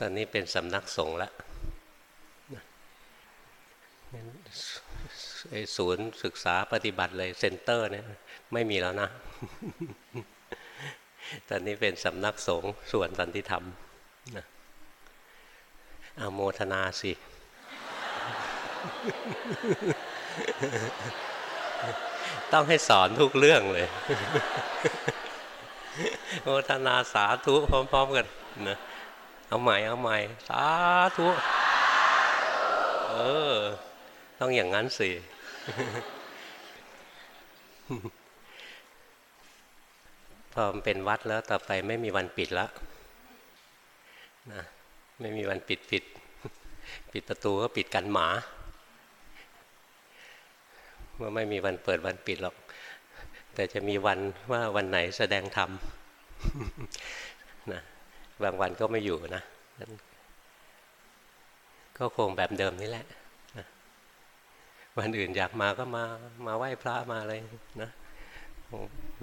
ตอนนี้เป็นสำนักสงฆ์แล้วศูนย์ศึกษาปฏิบัติเลยเซ็นเตอร์เนี่ยไม่มีแล้วนะ ตอนนี้เป็นสำนักสงฆ์ส่วนสันติธรรมนะอาโมทนาสิ ต้องให้สอนทุกเรื่องเลยโมทนาสาธุพร้อม ๆ กันนะ เอาใหม่เอาใหม่สาธุเออ ต้องอย่างนั้นสิพอมันเป็นวัดแล้วต่อไปไม่มีวันปิดแล้วนะไม่มีวันปิดปิด ปิดประตูก็ปิดกันหมาเมื่อไม่มีวันเปิดวันปิดหรอก แต่จะมีวันว่าวันไหนแสดงธรรมนะ บางวันก็ไม่อยู่นะ ก็คงแบบเดิมนี่แหละวันอื่นอยากมาก็มามาไหว้พระมาเลยนะ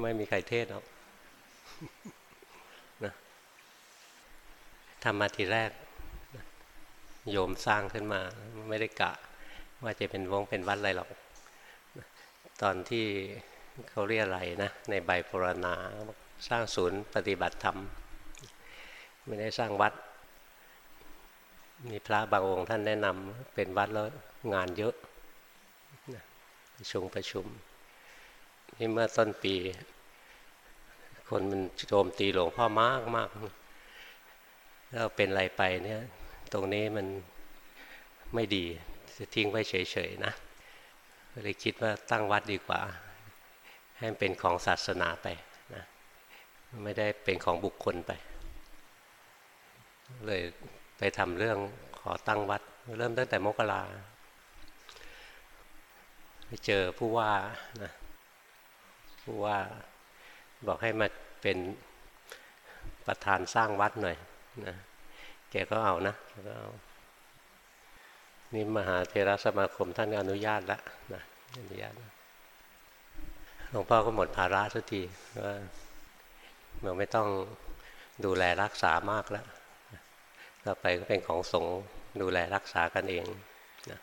ไม่มีใครเทศหรอกนะทำมาทีแรก โยมสร้างขึ้นมา ไม่ได้กะ ว่าจะเป็นวงเป็นวัดอะไรหรอก ตอนที่เขาเรียกอะไรนะ ในใบปรณาสร้างศูนย์ปฏิบัติธรรม ไม่ได้สร้างวัด มีพระบางองค์ท่านแนะนำเป็นวัดแล้วงานเยอะประชุมประชุม นี่เมื่อต้นปี คนมันโจมตีหลวงพ่อมากมากแล้วเป็นอะไรไปเนี่ย ตรงนี้มันไม่ดีจะทิ้งไว้เฉยๆนะเลยคิดว่าตั้งวัดดีกว่า ให้มันเป็นของศาสนาไปนะไม่ได้เป็นของบุคคลไป เลยไปทำเรื่องขอตั้งวัด เริ่มตั้งแต่มกราไปเจอผู้ว่านะผู้ว่าบอกให้มาเป็นประธานสร้างวัดหน่อยนะแกก็เอานะแกก็เอานี่มหาเทราสมาคมท่านอนุญาตแล้วนะอนุญาตหลวงพ่อก็หมดภาระสักทีว่าเราไม่ต้องดูแลรักษามากแล้ว ต่อไปก็เป็นของสงฆ์ดูแลรักษากันเองนะ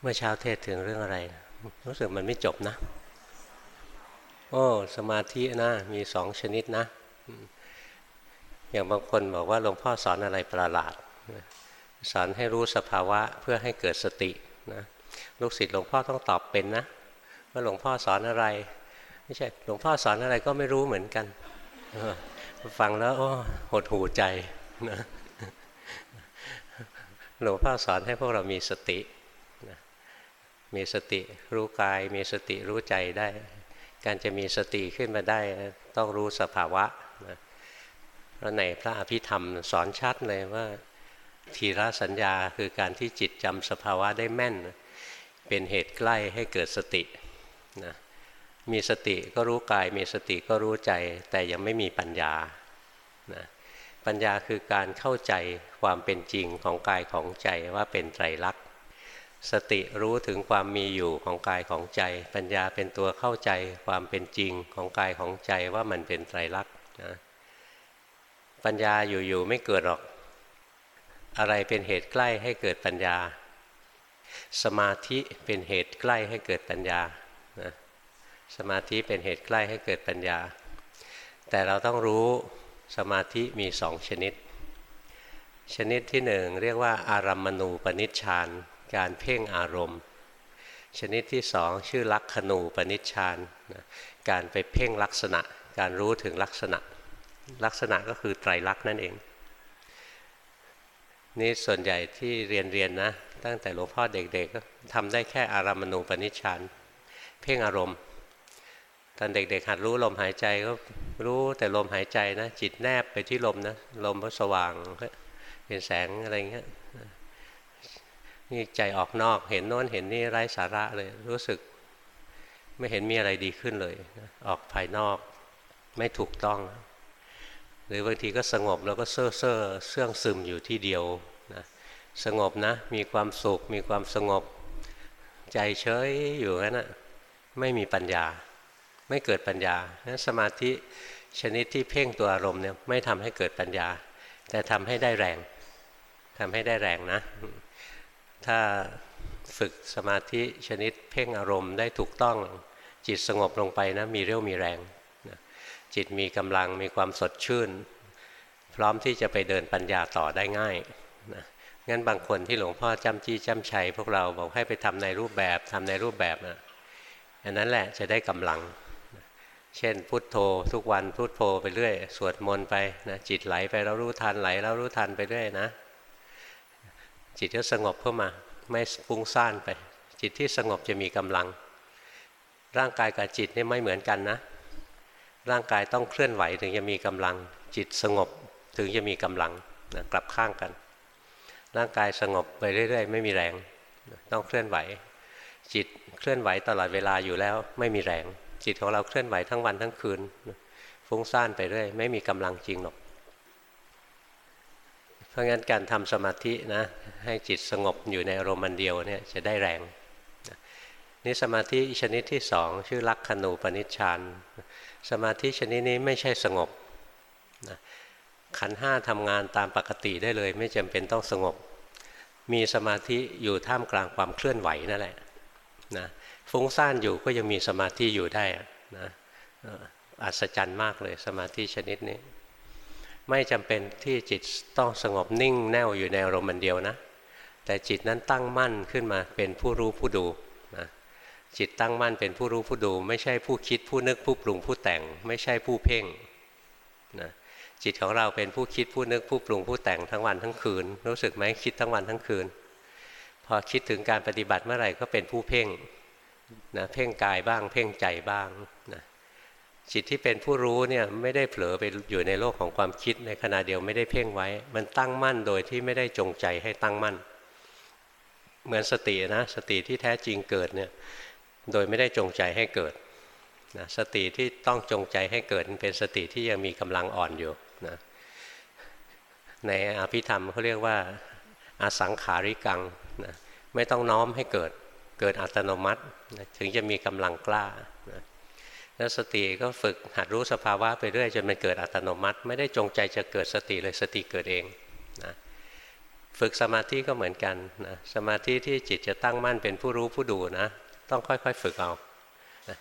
เมื่อเช้าเทศถึงเรื่องอะไร รู้สึกมันไม่จบนะ โอ้สมาธินะมีสองชนิดนะ อย่างบางคนบอกว่าหลวงพ่อสอนอะไรประหลาด สอนให้รู้สภาวะเพื่อให้เกิดสตินะลูกศิษย์หลวงพ่อต้องตอบเป็นนะว่าหลวงพ่อสอนอะไร ไม่ใช่หลวงพ่อสอนอะไรก็ไม่รู้เหมือนกัน ฟังแล้วโอ้หดหูใจนะหลวงพ่อสอนให้พวกเรามีสตินะมีสติรู้กาย มีสติรู้ใจได้ การจะมีสติขึ้นมาได้ต้องรู้สภาวะนะแล้วในพระอภิธรรมสอนชัดเลยว่าทีละสัญญาคือการที่จิตจำสภาวะได้แม่น เป็นเหตุใกล้ให้เกิดสตินะ มีสติก็รู้กาย มีสติก็รู้ใจ แต่ยังไม่มีปัญญานะปัญญาคือการเข้าใจความเป็นจริงของกายของใจว่าเป็นไตรลักษณ์ สติรู้ถึงความมีอยู่ของกายของใจ ปัญญาเป็นตัวเข้าใจความเป็นจริงของกายของใจว่ามันเป็นไตรลักษณ์นะปัญญาอยู่ๆไม่เกิดหรอก อะไรเป็นเหตุใกล้ให้เกิดปัญญา สมาธิเป็นเหตุใกล้ให้เกิดปัญญา สมาธิเป็นเหตุใกล้ให้เกิดปัญญา แต่เราต้องรู้สมาธิมีสองชนิด ชนิดที่หนึ่งเรียกว่าอารัมมณูปนิชฌานการเพ่งอารมณ์ ชนิดที่สองชื่อลักขณูปนิชฌานการไปเพ่งลักษณะ การรู้ถึงลักษณะ ลักษณะก็คือไตรลักษณ์นั่นเองนี่ส่วนใหญ่ที่เรียนเรียนนะ ตั้งแต่หลวงพ่อเด็กๆก็ทำได้แค่อารามณูปนิชฌานเพ่งอารมณ์ ตอนเด็กๆหัดรู้ลมหายใจก็รู้แต่ลมหายใจนะจิตแนบไปที่ลมนะลมก็สว่างเป็นแสงอะไรเงี้ยนี่ใจออกนอกเห็นโน้นเห็นนี่ไร้สาระเลยรู้สึกไม่เห็นมีอะไรดีขึ้นเลย ออกภายนอกไม่ถูกต้อง หรือบางทีก็สงบแล้วก็เซ่อเซ่อเสื่องซึมอยู่ที่เดียวนะสงบนะ มีความสุขมีความสงบ ใจเฉยอยู่นั่นนะไม่มีปัญญา ไม่เกิดปัญญาสมาธิชนิดที่เพ่งตัวอารมณ์เนี่ยไม่ทำให้เกิดปัญญา แต่ทำให้ได้แรงทำให้ได้แรงนะ ถ้าฝึกสมาธิชนิดเพ่งอารมณ์ได้ถูกต้องจิตสงบลงไปนะมีเรี่ยวมีแรงจิตมีกำลังมีความสดชื่น พร้อมที่จะไปเดินปัญญาต่อได้ง่ายนะงั้นบางคนที่หลวงพ่อจำจี้จำชัยพวกเราบอกให้ไปทำในรูปแบบทำในรูปแบบนะอันนั้นแหละจะได้กำลัง เช่น พุทโธทุกวันพุทโธไปเรื่อย สวดมนต์ไปนะจิตไหลไปแล้วรู้ทันไหลแล้วรู้ทันไปเรื่อยนะ จิตก็สงบเข้ามา ไม่ฟุ้งซ่านไป จิตที่สงบจะมีกำลัง ร่างกายกับจิตนี่ไม่เหมือนกันนะ ร่างกายต้องเคลื่อนไหวถึงจะมีกำลัง จิตสงบถึงจะมีกำลังนะกลับข้างกัน ร่างกายสงบไปเรื่อย ๆ ไม่มีแรง ต้องเคลื่อนไหว จิตเคลื่อนไหวตลอดเวลาอยู่แล้วไม่มีแรง จิตของเราเคลื่อนไหวทั้งวันทั้งคืน ฟุ้งซ่านไปเรื่อยไม่มีกำลังจริงหรอก เพราะงั้นการทำสมาธินะให้จิตสงบอยู่ในอารมณ์เดียวเนี่ยจะได้แรงนี่สมาธิชนิดที่สองชื่อลักขณูปนิชฌานสมาธิชนิดนี้ไม่ใช่สงบนะขันห้าทำงานตามปกติได้เลย ไม่จำเป็นต้องสงบ มีสมาธิอยู่ท่ามกลางความเคลื่อนไหวนั่นแหละนะ ฟุ้งซ่านอยู่ก็ยังมีสมาธิอยู่ได้นะอัศจรรย์มากเลยสมาธิชนิดนี้ ไม่จำเป็นที่จิตต้องสงบนิ่งแน่วอยู่ในอารมณ์เดียวนะ แต่จิตนั้นตั้งมั่นขึ้นมาเป็นผู้รู้ผู้ดูนะจิตตั้งมั่นเป็นผู้รู้ผู้ดู ไม่ใช่ผู้คิดผู้นึกผู้ปรุงผู้แต่ง ไม่ใช่ผู้เพ่งนะจิตของเราเป็นผู้คิดผู้นึกผู้ปรุงผู้แต่งทั้งวันทั้งคืน รู้สึกไหมคิดทั้งวันทั้งคืน พอคิดถึงการปฏิบัติเมื่อไหร่ก็เป็นผู้เพ่ง นะเพ่งกายบ้าง เพ่งใจบ้างนะจิตที่เป็นผู้รู้เนี่ยไม่ได้เผลอไปอยู่ในโลกของความคิดในขณะเดียวไม่ได้เพ่งไว้ มันตั้งมั่นโดยที่ไม่ได้จงใจให้ตั้งมั่น เหมือนสตินะสติที่แท้จริงเกิดเนี่ยโดยไม่ได้จงใจให้เกิดนะสติที่ต้องจงใจให้เกิดเป็นสติที่ยังมีกำลังอ่อนอยู่นะในอภิธรรมเขาเรียกว่าอาสังขาริกังนะไม่ต้องน้อมให้เกิด เกิดอัตโนมัติถึงจะมีกำลังกล้าแล้วสติก็ฝึกหัดรู้สภาวะไปเรื่อยจนมันเกิดอัตโนมัติ ไม่ได้จงใจจะเกิดสติเลยสติเกิดเองนะฝึกสมาธิก็เหมือนกันนะสมาธิที่จิตจะตั้งมั่นเป็นผู้รู้ผู้ดูนะ ต้องค่อยๆฝึกเอานะ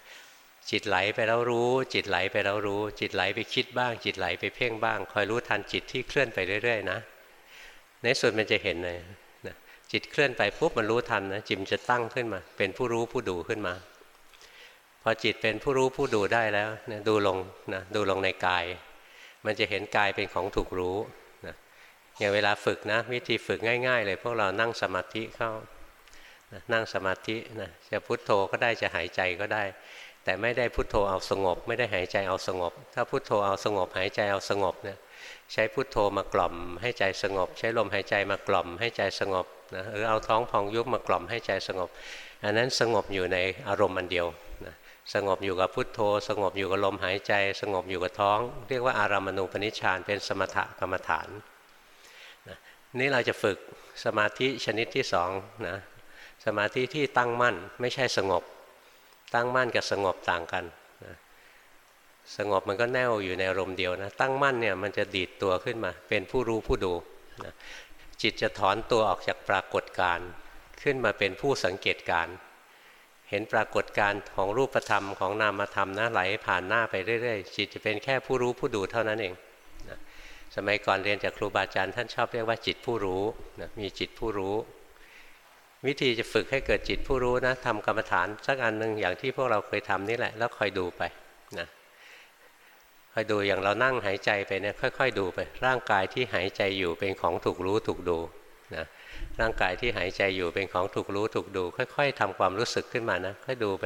จิตไหลไปแล้วรู้ จิตไหลไปแล้วรู้ จิตไหลไปคิดบ้าง จิตไหลไปเพ่งบ้าง คอยรู้ทันจิตที่เคลื่อนไปเรื่อยๆนะ ในสุดมันจะเห็นเลย จิตเคลื่อนไปปุ๊บมันรู้ทันนะจิตจะตั้งขึ้นมา เป็นผู้รู้ผู้ดูขึ้นมา พอจิตเป็นผู้รู้ผู้ดูได้แล้วนะดูลงนะดูลงในกาย มันจะเห็นกายเป็นของถูกรู้นะอย่างเวลาฝึกนะวิธีฝึกง่าย ๆ เลยพวกเรานั่งสมาธิเข้านะนั่งสมาธินะจะพุโทโธก็ได้จะหายใจก็ได้ แต่ไม่ได้พุโทโธเอาสงบ ไม่ได้หายใจเอาสงบ ถ้าพุโทโธเอาสงบ หายใจเอาสงบเนี่ยใช้พุโทโธมากล่อมให้ใจสงบ ใช้ลมหายใจมากล่อมให้ใจสงบนะหรือเอาท้องพองยุบมากล่อมให้ใจสงบ อันนั้นสงบอยู่ในอารมณ์อันเดียวสงบอยู่กับพุทโธ สงบอยู่กับลมหายใจ สงบอยู่กับท้อง เรียกว่าอารามณูปนิชฌานเป็นสมถกรรมฐานนี่เราจะฝึกสมาธิชนิดที่สองนะสมาธิที่ตั้งมั่นไม่ใช่สงบ ตั้งมั่นกับสงบต่างกันนะสงบมันก็แน่วอยู่ในอารมณ์เดียวนะตั้งมั่นเนี่ยมันจะดีดตัวขึ้นมา เป็นผู้รู้ผู้ดูนะจิตจะถอนตัวออกจากปรากฏการขึ้นมาเป็นผู้สังเกตการ เห็นปรากฏการของรูปธรรมของนามธรรมนะไหลผ่านหน้าไปเรื่อยๆ จิตจะเป็นแค่ผู้รู้ผู้ดูเท่านั้นเองนะสมัยก่อนเรียนจากครูบาอาจารย์ท่านชอบเรียกว่าจิตผู้รู้นะมีจิตผู้รู้ วิธีจะฝึกให้เกิดจิตผู้รู้นะทำกรรมฐานสักอันหนึ่งอย่างที่พวกเราเคยทำนี่แหละ แล้วคอยดูไปนะคอยดูอย่างเรานั่งหายใจไปเนี่ยค่อย ๆ ดูไป ร่างกายที่หายใจอยู่เป็นของถูกรู้ถูกดูนะร่างกายที่หายใจอยู่เป็นของถูกรู้ถูกดู ค่อย ๆทำความรู้สึกขึ้นมานะค่อยดูไป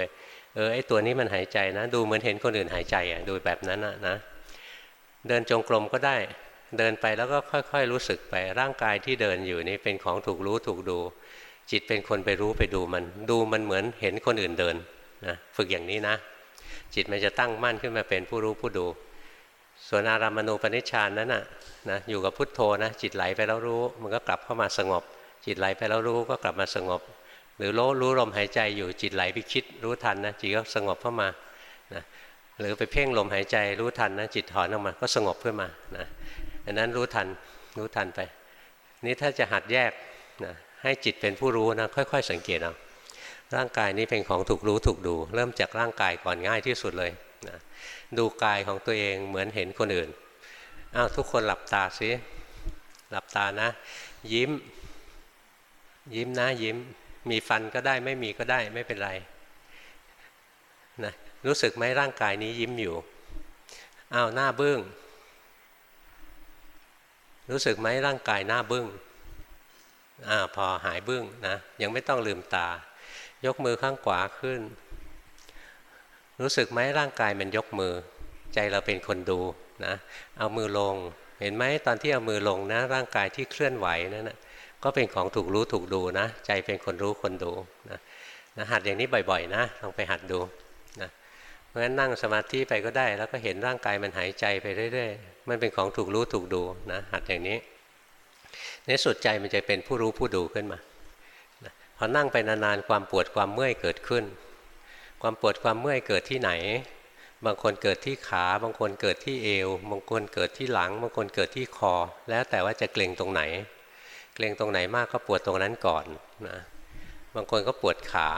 เออไอตัวนี้มันหายใจนะ ดูเหมือนเห็นคนอื่นหายใจอะดูแบบนั้นนะนะเดินจงกรมก็ได้ เดินไปแล้วก็ค่อย ๆ รู้สึกไปร่างกายที่เดินอยู่นี้เป็นของถูกรู้ถูกดู จิตเป็นคนไปรู้ไปดูมัน ดูมันเหมือนเห็นคนอื่นเดินนะฝึกอย่างนี้นะ จิตมันจะตั้งมั่นขึ้นมาเป็นผู้รู้ผู้ดู ส่วนอารามณูปนิชฌานนั้นนะนะอยู่กับพุทโธนะ จิตไหลไปแล้วรู้ มันก็กลับเข้ามาสงบ จิตไหลไปแล้วรู้ก็กลับมาสงบ หรือรู้รู้ลมหายใจอยู่จิตไหลไปคิดรู้ทันนะจิตก็สงบเข้ามานะหรือไปเพ่งลมหายใจรู้ทันนะจิตถอนออกมาก็สงบขึ้นมานะอันนั้นรู้ทันรู้ทันไป นี้ถ้าจะหัดแยกนะ ให้จิตเป็นผู้รู้นะค่อย ๆ สังเกตเอาร่างกายนี้เป็นของถูกรู้ถูกดู เริ่มจากร่างกายก่อนง่ายที่สุดเลยนะดูกายของตัวเองเหมือนเห็นคนอื่นอ้าวทุกคนหลับตาสิหลับตานะ ยิ้ม ยิ้มนะยิ้ม มีฟันก็ได้ไม่มีก็ได้ไม่เป็นไรนะรู้สึกไหมร่างกายนี้ยิ้มอยู่อ้าวหน้าบึ้งรู้สึกไหมร่างกายหน้าบึ้ง อ่าพอหายบึ้งนะ ยังไม่ต้องลืมตา ยกมือข้างขวาขึ้น รู้สึกไหมร่างกายมันยกมือ ใจเราเป็นคนดูนะ เอามือลง เห็นไหมตอนที่เอามือลงนะ ร่างกายที่เคลื่อนไหวนั่นนะก็เป็นของถูกรู้ถูกดูนะ ใจเป็นคนรู้คนดูนะนะหัดอย่างนี้บ่อยๆ นะลองไปหัดดูนะเพราะฉะนั้นนั่งสมาธิไปก็ได้ แล้วก็เห็นร่างกายมันหายใจไปเรื่อยๆ มันเป็นของถูกรู้ถูกดูนะหัดอย่างนี้ ในสุดใจมันจะเป็นผู้รู้ผู้ดูขึ้นมาพอนั่งไปนานๆความปวดความเมื่อยเกิดขึ้น ความปวดความเมื่อยเกิดที่ไหน บางคนเกิดที่ขา บางคนเกิดที่เอว บางคนเกิดที่หลัง บางคนเกิดที่คอ แล้วแต่ว่าจะเกร็งตรงไหน เกร็งตรงไหนมากก็ปวดตรงนั้นก่อนนะบางคนก็ปวดขา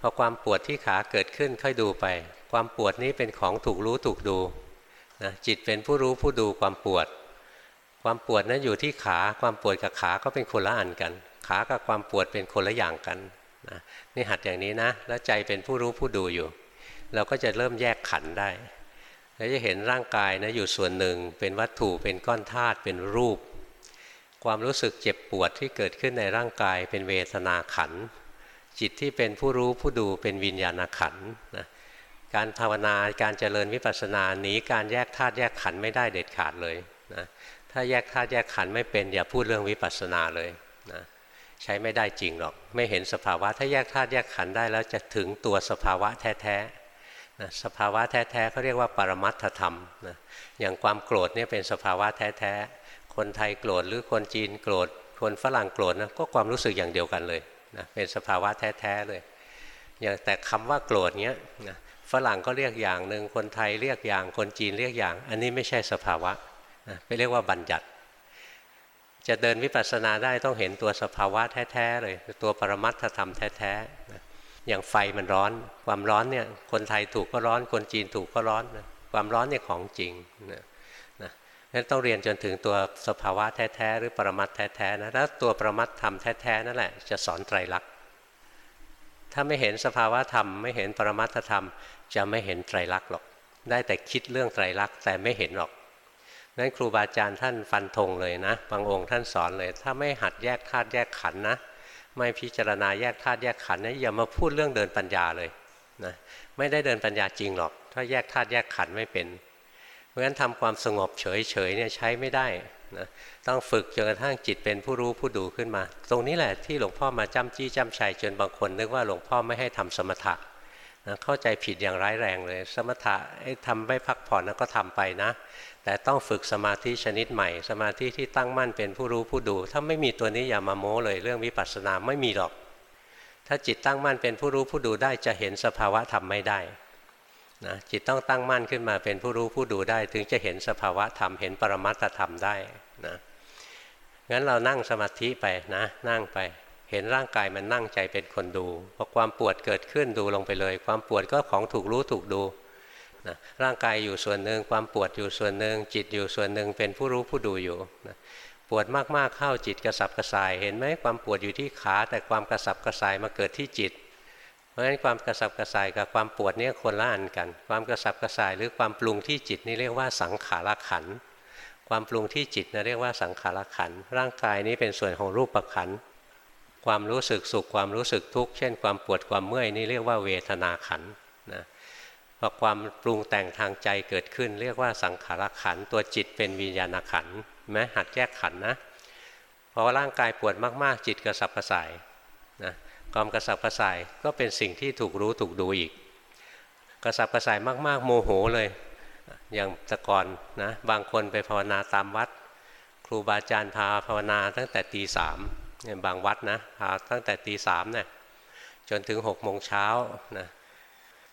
พอความปวดที่ขาเกิดขึ้นค่อยดูไป ความปวดนี้เป็นของถูกรู้ถูกดูนะจิตเป็นผู้รู้ผู้ดูความปวด ความปวดนั้นอยู่ที่ขาความปวดกับขาก็เป็นคนละอันกัน ขากับความปวดเป็นคนละอย่างกันนะนี่หัดอย่างนี้นะ แล้วใจเป็นผู้รู้ผู้ดูอยู่ เราก็จะเริ่มแยกขันได้แล้วจะเห็นร่างกายนะอยู่ส่วนหนึ่งเป็นวัตถุเป็นก้อนธาตุเป็นรูป ความรู้สึกเจ็บปวดที่เกิดขึ้นในร่างกายเป็นเวทนาขัน จิตที่เป็นผู้รู้ผู้ดูเป็นวิญญาณขันนะการภาวนาการเจริญวิปัสสนาหนีการแยกธาตุแยกขันไม่ได้เด็ดขาดเลยนะ ถ้าแยกธาตุแยกขันไม่เป็นอย่าพูดเรื่องวิปัสสนาเลยนะใช้ไม่ได้จริงหรอก ไม่เห็นสภาวะ ถ้าแยกธาตุแยกขันได้แล้วจะถึงตัวสภาวะแท้ๆนะสภาวะแท้ๆเขาเรียกว่าปรมัตถธรรมนะอย่างความโกรธเนี่ยเป็นสภาวะแท้ๆคนไทยโกรธหรือคนจีนโกรธ คนฝรั่งโกรธนะก็ความรู้สึกอย่างเดียวกันเลยนะเป็นสภาวะแท้ๆเลยอย่างแต่คำว่าโกรธเนี้ยนะฝรั่งก็เรียกอย่างหนึ่งคนไทยเรียกอย่างคนจีนเรียกอย่าง อันนี้ไม่ใช่สภาวะ ไปเรียกว่าบัญญัติ จะเดินวิปัสสนาได้ต้องเห็นตัวสภาวะแท้ๆเลยตัวปรมัตถธรรมแท้ๆอย่างไฟมันร้อน ความร้อนเนี่ยคนไทยถูกก็ร้อน คนจีนถูกก็ร้อนนะความร้อนเนี่ยของจริงนะนั้นต้องเรียนจนถึงตัวสภาวะแท้ๆหรือปรมัตแท้ๆนะแล้วตัวปรมัตธรรมแท้ๆนั่นแหละจะสอนไตรลักษณ์ถ้าไม่เห็นสภาวะธรรม ไม่เห็นปรมัตธรรม จะไม่เห็นไตรลักษณ์หรอก ได้แต่คิดเรื่องไตรลักษณ์แต่ไม่เห็นหรอก นั้นครูบาอาจารย์ท่านฟันธงเลยนะ บางองค์ท่านสอนเลย ถ้าไม่หัดแยกธาตุแยกขันนะ ไม่พิจารณาแยกธาตุแยกขันนะอย่ามาพูดเรื่องเดินปัญญาเลยนะไม่ได้เดินปัญญาจริงหรอก ถ้าแยกธาตุแยกขันไม่เป็น เพราะฉะนั้นทำความสงบเฉยๆเนี่ยใช้ไม่ได้นะต้องฝึกจนกระทั่งจิตเป็นผู้รู้ผู้ดูขึ้นมา ตรงนี้แหละที่หลวงพ่อมาจ้ำจี้จ้ำชัยจนบางคนนึกว่าหลวงพ่อไม่ให้ทำสมถะนะเข้าใจผิดอย่างร้ายแรงเลย สมถะให้ทำไว้พักผ่อนก็ทำไปนะ แต่ต้องฝึกสมาธิชนิดใหม่ สมาธิที่ตั้งมั่นเป็นผู้รู้ผู้ดู ถ้าไม่มีตัวนี้อย่ามาโม้เลยเรื่องวิปัสสนาไม่มีหรอก ถ้าจิตตั้งมั่นเป็นผู้รู้ผู้ดูได้จะเห็นสภาวะธรรมไม่ได้นะจิตต้องตั้งมั่นขึ้นมาเป็นผู้รู้ผู้ดูได้ ถึงจะเห็นสภาวะธรรมเห็นปรมัตถธรรมได้นะงั้นเรานั่งสมาธิไปนะนั่งไป เห็นร่างกายมันนั่งใจเป็นคนดูพอความปวดเกิดขึ้นดูลงไปเลย ความปวดก็ของถูกรู้ถูกดู นะร่างกายอยู่ส่วนหนึ่งความปวดอยู่ส่วนหนึ่งจิตอยู่ส่วนหนึ่งเป็นผู้รู้ผู้ดูอยู่นะปวดมากๆเข้าจิตกระสับกระส่าย เห็นไหมความปวดอยู่ที่ขาแต่ความกระสับกระส่ายมาเกิดที่จิต เพราะฉะนั้นความกระสับกระส่ายกับความปวดนี่คนละอันกัน ความกระสับกระส่ายหรือความปรุงที่จิตนี่เรียกว่าสังขารขันความปรุงที่จิตนะเรียกว่าสังขารขันร่างกายนี้เป็นส่วนของรูปขันความรู้สึกสุขความรู้สึกทุกข์เช่น ความปวดความเมื่อยนี่เรียกว่าเวทนาขัน พอความปรุงแต่งทางใจเกิดขึ้น เรียกว่าสังขารขันตัวจิตเป็นวิญญาณขันไหมหัดแยกขันนะพอร่างกายปวดมากๆ จิตกระสับกระส่ายนะความกระสับกระส่ายก็เป็นสิ่งที่ถูกรู้ถูกดูอีก กระสับกระส่ายมาก ๆ โมโหเลย อย่างแต่ก่อนนะบางคนไปภาวนาตามวัด ครูบาอาจารย์พาภาวนาตั้งแต่ตีสามเนี่ยบางวัดนะพาตั้งแต่ตีสามเนี่ยจนถึงหกโมงเช้านะ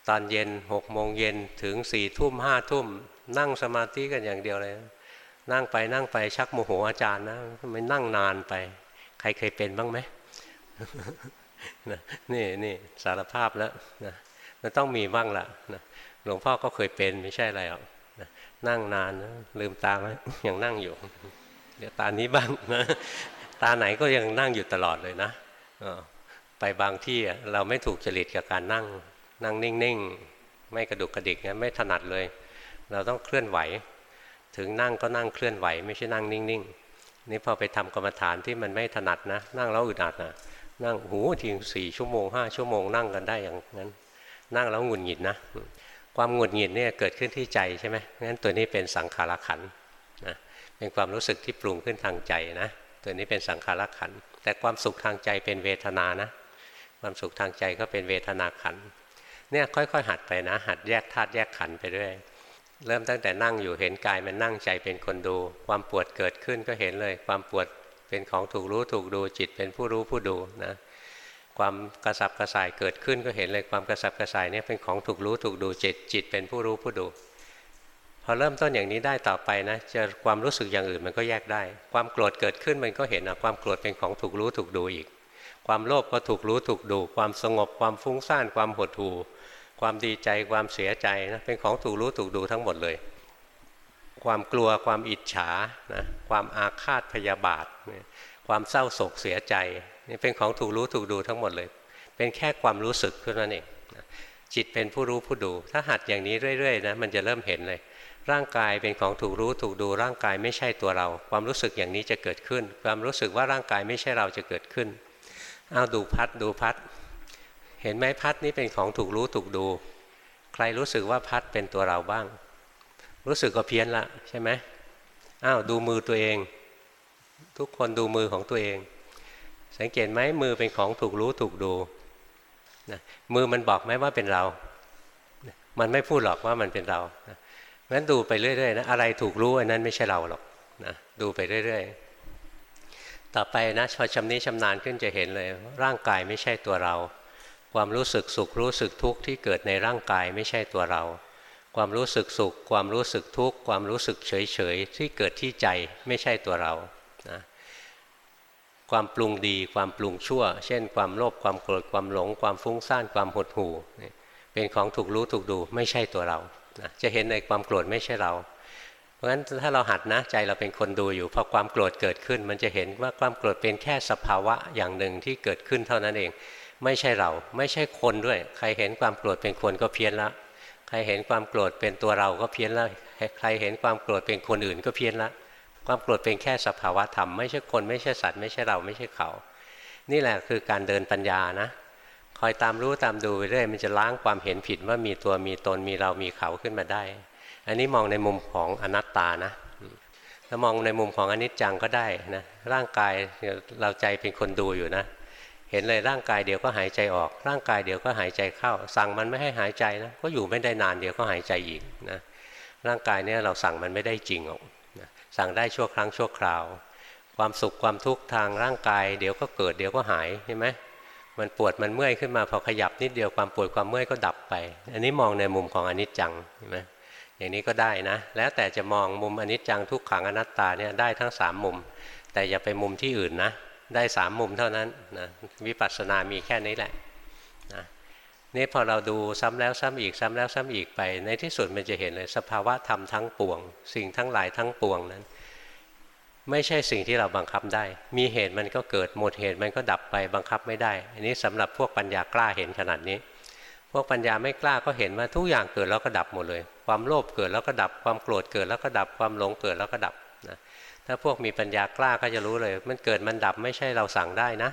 ตอนเย็นหกโมงเย็นถึงสี่ทุ่มห้าทุ่ม นั่งสมาธิกันอย่างเดียวเลย นั่งไปนั่งไปชักโมโหอาจารย์นะไม่นั่งนานไป ใครเคยเป็นบ้างไหมนี่นี่สารภาพแล้วนะมันต้องมีบ้างละนะหลวงพ่อก็เคยเป็นไม่ใช่อะไรหรอกนะนั่งนานนะลืมตาไหมยังนั่งอยู่ เดี๋ยวตานี้บ้างนะตาไหนก็ยังนั่งอยู่ตลอดเลยนะไปบางที่เราไม่ถูกจริตกับการนั่ง นั่งนิ่งๆ ไม่กระดุกกระดิกไม่ถนัดเลย เราต้องเคลื่อนไหว ถึงนั่งก็นั่งเคลื่อนไหว ไม่ใช่นั่งนิ่งๆ นี่พอไปทำกรรมฐานที่มันไม่ถนัดนะ นั่งแล้วอึดอัดนะนั่งหูทีสี่ชั่วโมงห้าชั่วโมงนั่งกันได้อย่างนั้น นั่งแล้วหงุดหงิดนะ ความหงุดหงิดเนี่ยเกิดขึ้นที่ใจใช่ไหมงั้นตัวนี้เป็นสังขารขันนะเป็นความรู้สึกที่ปรุงขึ้นทางใจนะตัวนี้เป็นสังขารขันแต่ความสุขทางใจเป็นเวทนานะ ความสุขทางใจก็เป็นเวทนาขัน เนี่ยค่อยๆหัดไปนะ หัดแยกธาตุแยกขันไปเรื่อยเริ่มตั้งแต่นั่งอยู่เห็นกายมันนั่งใจเป็นคนดู ความปวดเกิดขึ้นก็เห็นเลย ความปวดเป็นของถูกรู้ถูกดูจิตเป็นผู้รู้ผู้ดูนะความกระสับกระส่ายเกิดขึ้นก็เห็นเลยความกระสับกระส่ายเนี่ยเป็นของถูกรู้ถูกดูจิตจิตเป็นผู้รู้ผู้ดู พอเริ่มต้นอย่างนี้ได้ต่อไปนะจะความรู้สึกอย่างอื่นมันก็แยกได้ ความโกรธเกิดขึ้นมันก็เห็นนะความโกรธเป็นของถูกรู้ถูกดูอีก ความโลภก็ถูกรู้ถูกดู ความสงบความฟุ้งซ่านความหดหู่ ความดีใจความเสียใจนะเป็นของถูกรู้ถูกดูทั้งหมดเลย ความกลัวความอิจฉานะความอาฆาตพยาบาท ความเศร้าโศกเสียใจนี่เป็นของถูกรู้ถูกดูทั้งหมดเลย เป็นแค่ความรู้สึกเท่านั้นเองจิตเป็นผู้รู้ผู้ดู ถ้าหัดอย่างนี้เรื่อยๆนะมันจะเริ่มเห็นเลย ร่างกายเป็นของถูกรู้ถูกดู ร่างกายไม่ใช่ตัวเรา ความรู้สึกอย่างนี้จะเกิดขึ้น ความรู้สึกว่าร่างกายไม่ใช่เราจะเกิดขึ้น เอาดูพัดดูพัด เห็นไหมพัดนี้เป็นของถูกรู้ถูกดู ใครรู้สึกว่าพัดเป็นตัวเราบ้าง รู้สึกก็เพี้ยนละใช่ไหมอ้าวดูมือตัวเอง ทุกคนดูมือของตัวเอง สังเกตไหมมือเป็นของถูกรู้ถูกดูนะมือมันบอกไหมว่าเป็นเรา มันไม่พูดหรอกว่ามันเป็นเรางั้นดูไปเรื่อยๆนะอะไรถูกรู้อันนั้นไม่ใช่เราหรอกนะดูไปเรื่อยๆ ต่อไปนะพอชำนี้ชำนาญขึ้นจะเห็นเลย ร่างกายไม่ใช่ตัวเรา ความรู้สึกสุขรู้สึกทุกข์ที่เกิดในร่างกายไม่ใช่ตัวเรา ความรู้สึกสุข ความรู้สึกทุกข์ความรู้สึกเฉยเฉยที่เกิดที่ใจไม่ใช่ตัวเรานะความปรุงดีความปรุงชั่ว เช่น ความโลภความโกรธความหลง ความฟุ้งซ่านความหดหู่เป็นของถูกรู้ถูกดูไม่ใช่ตัวเรานะจะเห็นในความโกรธไม่ใช่เรา เพราะฉะนั้นถ้าเราหัดนะใจเราเป็นคนดูอยู่พอความโกรธเกิดขึ้น มันจะเห็นว่าความโกรธเป็นแค่สภาวะอย่างหนึ่งที่เกิดขึ้นเท่านั้นเอง ไม่ใช่เราไม่ใช่คนด้วย ใครเห็นความโกรธเป็นคนก็เพี้ยนละใครเห็นความโกรธเป็นตัวเราก็เพี้ยนละใครเห็นความโกรธเป็นคนอื่นก็เพี้ยนละความโกรธเป็นแค่สภาวะธรรมไม่ใช่คนไม่ใช่สัตว์ไม่ใช่เราไม่ใช่เขา นี่แหละคือการเดินปัญญานะคอยตามรู้ตามดูไปเรื่อยมันจะล้างความเห็นผิดว่ามีตัวมีตนมีเรามีเขาขึ้นมาได้ อันนี้มองในมุมของอนัตตานะถ้ามองในมุมของอนิจจังก็ได้นะร่างกายเราใจเป็นคนดูอยู่นะ เห็นเลยร่างกายเดี๋ยวก็หายใจออก ร่างกายเดี๋ยวก็หายใจเข้า สั่งมันไม่ให้หายใจนะก็อยู่ไม่ได้นานเดี๋ยวก็หายใจอีกนะร่างกายเนี่ยเราสั่งมันไม่ได้จริงหรอกนะสั่งได้ชั่วครั้งชั่วคราว ความสุขความทุกข์ทางร่างกาย เดี๋ยวก็เกิดเดี๋ยวก็หายเห็นไหมมันปวดมันเมื่อยขึ้นมาพอขยับนิดเดียวความปวดความเมื่อยก็ดับไป อันนี้มองในมุมของอนิจจังเห็นไหมอย่างนี้ก็ได้นะ แล้วแต่จะมองมุมอนิจจังทุกขังอนัตตาเนี่ยได้ทั้งสามมุม แต่อย่าไปมุมที่อื่นนะ ได้สามมุมเท่านั้นนะวิปัสสนามีแค่นี้แหละนะนี่พอเราดูซ้ำแล้วซ้ำอีกซ้ำแล้วซ้ำอีกไป ในที่สุดมันจะเห็นเลยสภาวะธรรมทั้งปวง สิ่งทั้งหลายทั้งปวงนั้น ไม่ใช่สิ่งที่เราบังคับได้ มีเหตุมันก็เกิดหมดเหตุมันก็ดับไปบังคับไม่ได้ อันนี้สำหรับพวกปัญญากล้าเห็นขนาดนี้ พวกปัญญาไม่กล้าก็เห็นว่าทุกอย่างเกิดแล้วก็ดับหมดเลย ความโลภเกิดแล้วก็ดับความโกรธเกิดแล้วก็ดับความหลงเกิดแล้วก็ดับ ถ้าพวกมีปัญญากล้าก็จะรู้เลย มันเกิดมันดับไม่ใช่เราสั่งได้นะ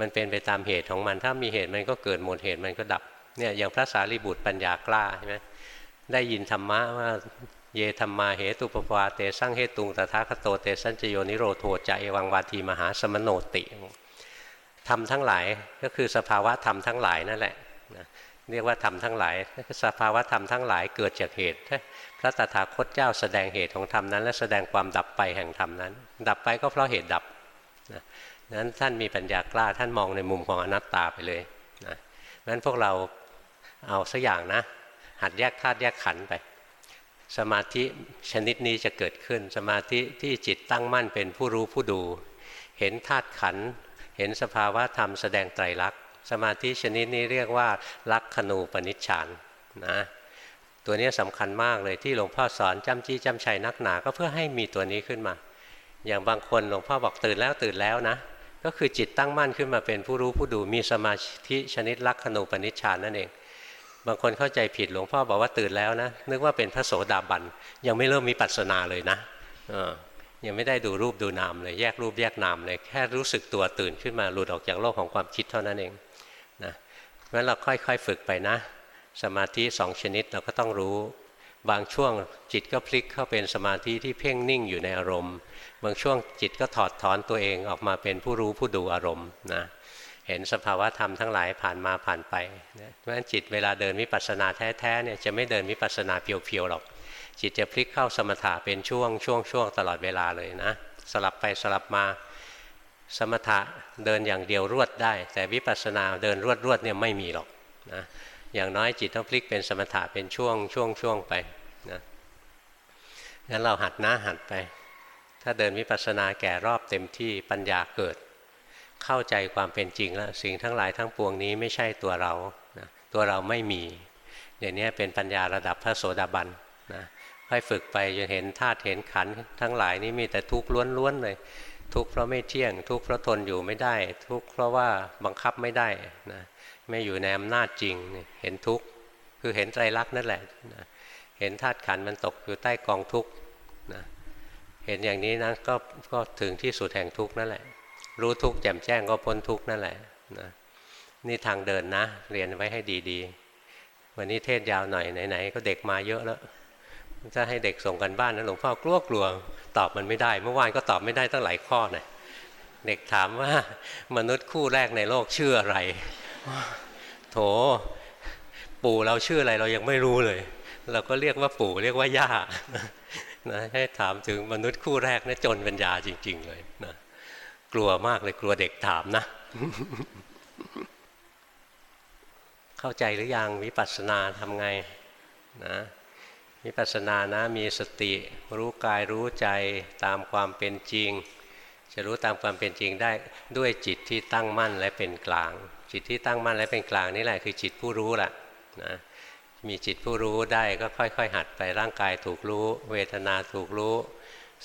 มันเป็นไปตามเหตุของมัน ถ้ามีเหตุมันก็เกิดหมดเหตุมันก็ดับเนี่ยอย่างพระสารีบุตรปัญญากล้าใช่ไหมได้ยินธรรมะว่าเยธรรมาเหตุปปวาเตสร้างเหตุงตถาคตโตเตสัญจโยนิโรโทจะเอวังวาทีมหาสมโนติทำทั้งหลายก็คือสภาวะธรรมทั้งหลายนั่นแหละ เรียกว่าธรรมทั้งหลาย สภาวะธรรมทั้งหลายเกิดจากเหตุพระตถาคตเจ้าแสดงเหตุของธรรมนั้น และแสดงความดับไปแห่งธรรมนั้น ดับไปก็เพราะเหตุดับนะนั้นท่านมีปัญญากล้าท่านมองในมุมของอนัตตาไปเลยนะนั้นพวกเราเอาสักอย่างนะ หัดแยกธาตุแยกขันธ์ไป สมาธิชนิดนี้จะเกิดขึ้น สมาธิที่จิตตั้งมั่นเป็นผู้รู้ผู้ดู เห็นธาตุขันธ์เห็นสภาวะธรรมแสดงไตรลักษณ สมาธิชนิดนี้เรียกว่าลักขณูปนิชฌานนะตัวนี้สำคัญมากเลยที่หลวงพ่อสอนจำจี้จำชัยนักหนา ก็เพื่อให้มีตัวนี้ขึ้นมา อย่างบางคนหลวงพ่อบอกตื่นแล้วตื่นแล้วนะ ก็คือจิตตั้งมั่นขึ้นมาเป็นผู้รู้ผู้ดูมีสมาธิชนิดลักขณูปนิชฌานนั่นเอง บางคนเข้าใจผิดหลวงพ่อบอกว่าตื่นแล้วนะ นึกว่าเป็นพระโสดาบันยังไม่เริ่มมีปัสสนาเลยนะยังไม่ได้ดูรูปดูนามเลยแยกรูปแยกนามเลยแค่รู้สึกตัวตื่นขึ้นมาหลุดออกจากโลกของความคิดเท่านั้นเอง เพราะเราค่อยๆฝึกไปนะ สมาธิสองชนิดเราก็ต้องรู้ บางช่วงจิตก็พลิกเข้าเป็นสมาธิที่เพ่งนิ่งอยู่ในอารมณ์ บางช่วงจิตก็ถอดถอนตัวเองออกมาเป็นผู้รู้ผู้ดูอารมณ์นะเห็นสภาวะธรรมทั้งหลายผ่านมาผ่านไป เพราะฉะนั้นจิตเวลาเดินวิปัสสนาแท้ๆเนี่ยจะไม่เดินวิปัสสนาเพียวๆหรอก จิตจะพลิกเข้าสมถะเป็นช่วงช่วงช่วงตลอดเวลาเลยนะ สลับไปสลับมา สมถะเดินอย่างเดียวรวดได้ แต่วิปัสสนาเดินรวดรวดเนี่ยไม่มีหรอกนะอย่างน้อยจิตต้องพลิกเป็นสมถะเป็นช่วงช่วงช่วงไปนะงั้นเราหัดนะหัดไป ถ้าเดินวิปัสสนาแก่รอบเต็มที่ปัญญาเกิด เข้าใจความเป็นจริงแล้วสิ่งทั้งหลายทั้งปวงนี้ไม่ใช่ตัวเรานะตัวเราไม่มีอย่างนี้เป็นปัญญาระดับพระโสดาบันนะค่อยฝึกไปจนเห็นธาตุเห็นขันทั้งหลายนี้มีแต่ทุกข์ล้วนๆเลย ทุกข์เพราะไม่เที่ยง ทุกข์เพราะทนอยู่ไม่ได้ ทุกข์เพราะว่าบังคับไม่ได้นะไม่อยู่ในอำนาจจริงเห็นทุกข์คือเห็นไตรลักษณ์นั่นแหละนะเห็นธาตุขันมันตกอยู่ใต้กองทุกข์นะเห็นอย่างนี้นะก็ก็ถึงที่สุดแห่งทุกข์นั่นแหละ รู้ทุกข์แจ่มแจ้งก็พ้นทุกข์นั่นแหละนะนี่ทางเดินนะ เรียนไว้ให้ดีๆ วันนี้เทศยาวหน่อยไหนๆก็เด็กมาเยอะแล้ว จะให้เด็กส่งกันบ้านนะหลวงพ่อกลัวกลัวตอบมันไม่ได้ เมื่อวานก็ตอบไม่ได้ตั้งหลายข้อนะเด็กถามว่ามนุษย์คู่แรกในโลกชื่ออะไร โถ ปู่เราชื่ออะไรเรายังไม่รู้เลย เราก็เรียกว่าปู่เรียกว่าย่านะให้ถามถึงมนุษย์คู่แรกนะจนปัญญาจริง ๆ เลยนะกลัวมากเลยกลัวเด็กถามนะ เข้าใจหรือยังวิปัสสนาทำไงนะ วิปัสสนานะมีสติ รู้กายรู้ใจตามความเป็นจริง จะรู้ตามความเป็นจริงได้ด้วยจิตที่ตั้งมั่นและเป็นกลาง จิตที่ตั้งมั่นและเป็นกลางนี่แหละคือจิตผู้รู้แหละนะมีจิตผู้รู้ได้ก็ค่อย ๆ หัดไปร่างกายถูกรู้ เวทนาถูกรู้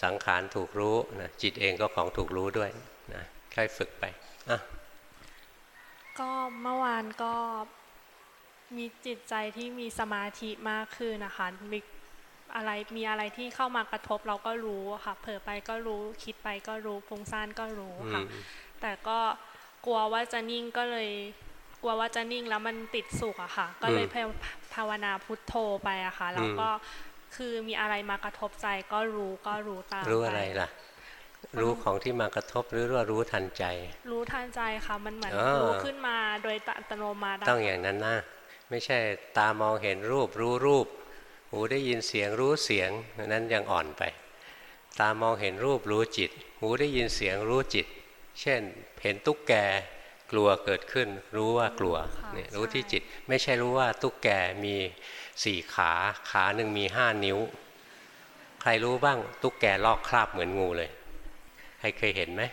สังขารถูกรู้นะจิตเองก็ของถูกรู้ด้วยนะค่อยฝึกไปอะก็เมื่อวานก็ มีจิตใจที่มีสมาธิมากขึ้นนะคะมีอะไรมีอะไรที่เข้ามากระทบเราก็รู้ค่ะ เผลอไปก็รู้คิดไปก็รู้ฟุ้งซ่านก็รู้ค่ะ แต่ก็กลัวว่าจะนิ่งก็เลย กลัวว่าจะนิ่งแล้วมันติดสุขอะค่ะ ก็เลยภาวนาพุทโธไปอะค่ะแล้วก็คือมีอะไรมากระทบใจก็รู้ก็รู้ตามรู้อะไรล่ะ รู้ของที่มากระทบหรือว่ารู้ทันใจ รู้ทันใจค่ะ มันเหมือนรู้ขึ้นมาโดยอัตโนมัติต้องอย่างนั้นนะ ไม่ใช่ตามองเห็นรูปรู้รูป หูได้ยินเสียงรู้เสียงนั้นยังอ่อนไป ตามองเห็นรูปรู้จิต หูได้ยินเสียงรู้จิต เช่นเห็นตุ๊กแกกลัวเกิดขึ้น รู้ว่ากลัวเนี่ยรู้ที่จิตไม่ใช่รู้ว่าตุ๊กแกมีสี่ขาขาหนึ่งมีห้านิ้ว ใครรู้บ้างตุ๊กแกลอกคราบเหมือนงูเลย ใครเคยเห็นไหม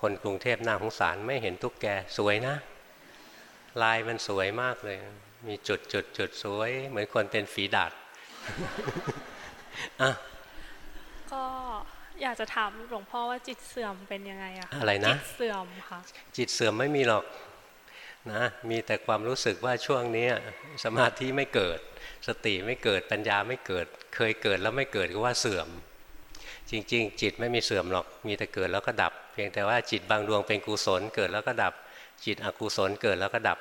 คนกรุงเทพน่าสงสารไม่เห็นตุ๊กแกสวยนะ ลายมันสวยมากเลย มีจุดจุดจุดสวย เหมือนคนเป็นฝีดาดอะก็อยากจะถามหลวงพ่อว่าจิตเสื่อมเป็นยังไงอะอะไรนะจิตเสื่อมค่ะจิตเสื่อมไม่มีหรอกนะ มีแต่ความรู้สึกว่าช่วงนี้สมาธิไม่เกิด สติไม่เกิดปัญญาไม่เกิด เคยเกิดแล้วไม่เกิดก็ว่าเสื่อม จริง ๆ จิตไม่มีเสื่อมหรอกมีแต่เกิดแล้วก็ดับ เพียงแต่ว่าจิตบางดวงเป็นกุศลเกิดแล้วก็ดับ จิตอกุศลเกิดแล้วก็ดับ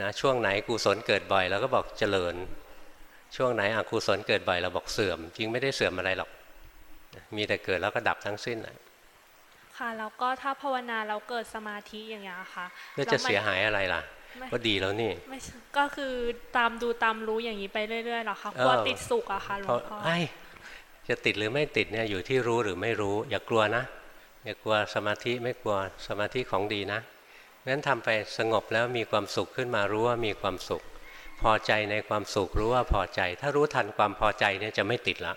นะช่วงไหนกุศลเกิดบ่อยเราก็บอกเจริญ ช่วงไหนอกุศลเกิดบ่อยเราบอกเสื่อม จริงไม่ได้เสื่อมอะไรหรอก มีแต่เกิดแล้วก็ดับทั้งสิ้นค่ะแล้วก็ถ้าภาวนาเราเกิดสมาธิอย่างเงี้ยค่ะก็จะเสียหายอะไรล่ะก็ดีแล้วนี่ก็คือตามดูตามรู้อย่างนี้ไปเรื่อยๆหรอคะกลัวติดสุขอะค่ะหลวงพ่อไอ้จะติดหรือไม่ติดเนี่ยอยู่ที่รู้หรือไม่รู้ อย่ากลัวนะ อย่ากลัวสมาธิไม่กลัวสมาธิของดีนะ งั้นทำไปสงบแล้วมีความสุขขึ้นมารู้ว่ามีความสุข พอใจในความสุขรู้ว่าพอใจ ถ้ารู้ทันความพอใจเนี่ยจะไม่ติดละ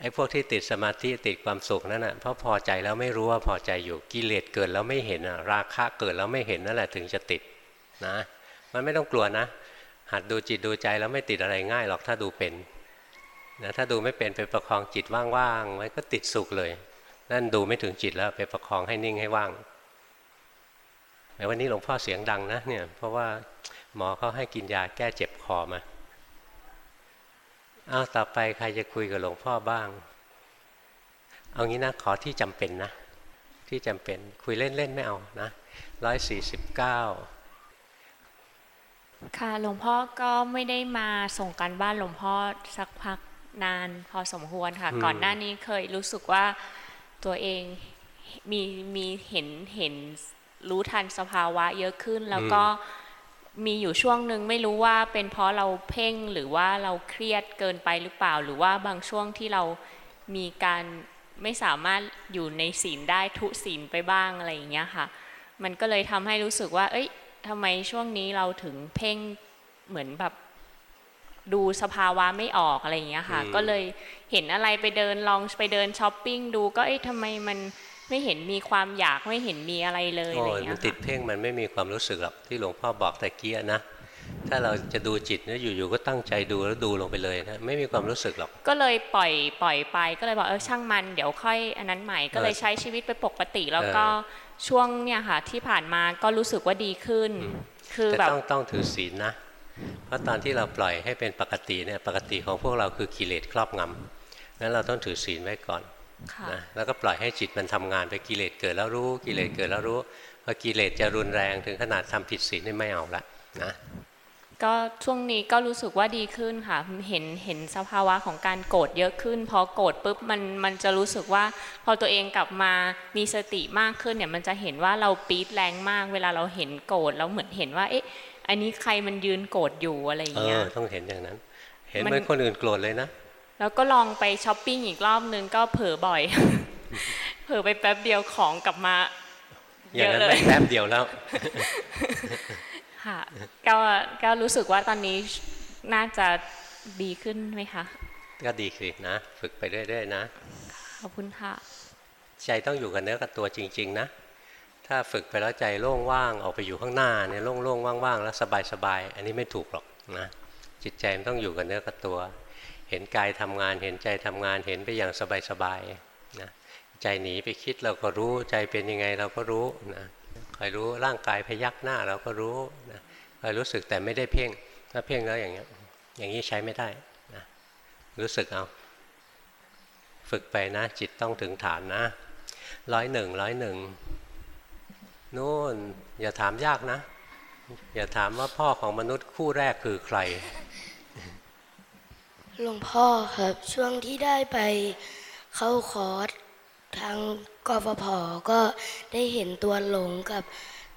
ไอ้พวกที่ติดสมาธิติดความสุขนั่นน่ะเพราะพอใจแล้วไม่รู้ว่าพอใจอยู่กิเลสเกิดแล้วไม่เห็นอะราคะเกิดแล้วไม่เห็นนั่นแหละถึงจะติดนะ มันไม่ต้องกลัวนะ หัดดูจิตดูใจแล้วไม่ติดอะไรง่ายหรอกถ้าดูเป็นนะถ้าดูไม่เป็นไปประคองจิตว่างๆไว้ก็ติดสุขเลย นั่นดูไม่ถึงจิตแล้วไปประคองให้นิ่งให้ว่าง แต่วันนี้หลวงพ่อเสียงดังนะเนี่ยเพราะว่าหมอเขาให้กินยาแก้เจ็บคอมาเอาต่อไปใครจะคุยกับหลวงพ่อบ้าง เอางี้นะขอที่จำเป็นนะ ที่จำเป็นคุยเล่นๆไม่เอานะร้อยสี่สิบเก้าค่ะหลวงพ่อก็ไม่ได้มาส่งการบ้านหลวงพ่อสักพักนานพอสมควรค่ะ ก่อนหน้านี้เคยรู้สึกว่าตัวเองมีมีเห็นเห็น รู้ทันสภาวะเยอะขึ้น แล้วก็มีอยู่ช่วงหนึ่งไม่รู้ว่าเป็นเพราะเราเพ่งหรือว่าเราเครียดเกินไปหรือเปล่า หรือว่าบางช่วงที่เรามีการไม่สามารถอยู่ในศีลได้ทุศีลไปบ้างอะไรอย่างเงี้ยค่ะ มันก็เลยทำให้รู้สึกว่า เอ้ยทำไมช่วงนี้เราถึงเพ่งเหมือนแบบดูสภาวะไม่ออกอะไรอย่างเงี้ยค่ะอืมก็เลยเห็นอะไรไปเดินลองไปเดินช้อปปิ้งดูก็เอ้ยทำไมมัน ไม่เห็นมีความอยากไม่เห็นมีอะไรเลยอะไรโอ้อยย่างเงี้มันยติดค่ะเพ่งมันไม่มีความรู้สึกหรอกที่หลวงพ่อบอกตะกี้นะถ้าเราจะดูจิตเนี่ยอยู่ๆก็ตั้งใจดูแล้วดูลงไปเลยนะไม่มีความรู้สึกหรอก ก็เลยปล่อยปล่อยไป ก็เลยบอกเออช่างมันเดี๋ยวค่อยอันนั้นใหม่ก็เลยเออใช้ชีวิตไปปกติ แล้วก็เอช่วงเนี่ยค่ะที่ผ่านมาก็รู้สึกว่าดีขึ้น คือแต่แบบต้องต้องถือศีลนะ เพราะตอนที่เราปล่อยให้เป็นปกติเนี่ยปกติของพวกเราคือกิเลสครอบงำนั้นเราต้องถือศีลไว้ก่อนค่ะ นะแล้วก็ปล่อยให้จิตมันทำงานไปกิเลสเกิดแล้วรู้กิเลสเกิดแล้วรู้พอกิเลสจะรุนแรงถึงขนาดทำผิดศีลนี่ไม่เอาละนะก็ช่วงนี้ก็รู้สึกว่าดีขึ้นค่ะเห็นเห็นสภาวะของการโกรธเยอะขึ้น พอโกรธปุ๊บมันมันจะรู้สึกว่า พอตัวเองกลับมามีสติมากขึ้นเนี่ยมันจะเห็นว่าเราปี๊ดแรงมาก เวลาเราเห็นโกรธแล้วเหมือนเห็นว่าเอ๊ะ อันนี้ใครมันยืนโกรธอยู่อะไรอย่างเอเงี้ยอต้องเห็นอย่างนั้น เห็นมันเหมือนคนอื่นโกรธเลยนะ แล้วก็ลองไปช้อปปิ้งอีกรอบนึงก็เผลอบ่อย เผลอไปแป๊บเดียวของกลับมาอเยย่างอะนั้นเลไม่ยแป๊บเดียวแล้วค่ะก็ก็รู้สึกว่าตอนนี้น่าจะดีขึ้นไหมคะ ก็ดีสินะ ฝึกไปเรื่อยๆนะ ขอบคุณค่ะ ใจต้องอยู่กับเนื้อกับตัวจริง ๆ นะ ถ้าฝึกไปแล้วใจโล่งว่างออกไปอยู่ข้างหน้าเนี่ยโล่งๆว่างๆแล้วสบายๆอันนี้ไม่ถูกหรอกนะ จิตใจมันต้องอยู่กับเนื้อกับตัว เห็นกายทำงาน เห็นใจทำงาน เห็นไปอย่างสบายๆนะใจหนีไปคิดเราก็รู้ ใจเป็นยังไงเราก็รู้นะคอยรู้ร่างกายพยักหน้าเราก็รู้นะคอยรู้สึกแต่ไม่ได้เพ่ง ถ้าเพ่งแล้วอย่างเงี้ย อย่างนี้ใช้ไม่ได้นะรู้สึกเอา ฝึกไปนะ จิตต้องถึงฐานนะร้อยหนึ่งร้อยหนึ่งนู่นอย่าถามยากนะ อย่าถามว่าพ่อของมนุษย์คู่แรกคือใคร หลวงพ่อครับช่วงที่ได้ไปเข้าคอร์สทางกฟผก็ได้เห็นตัวหลงกับ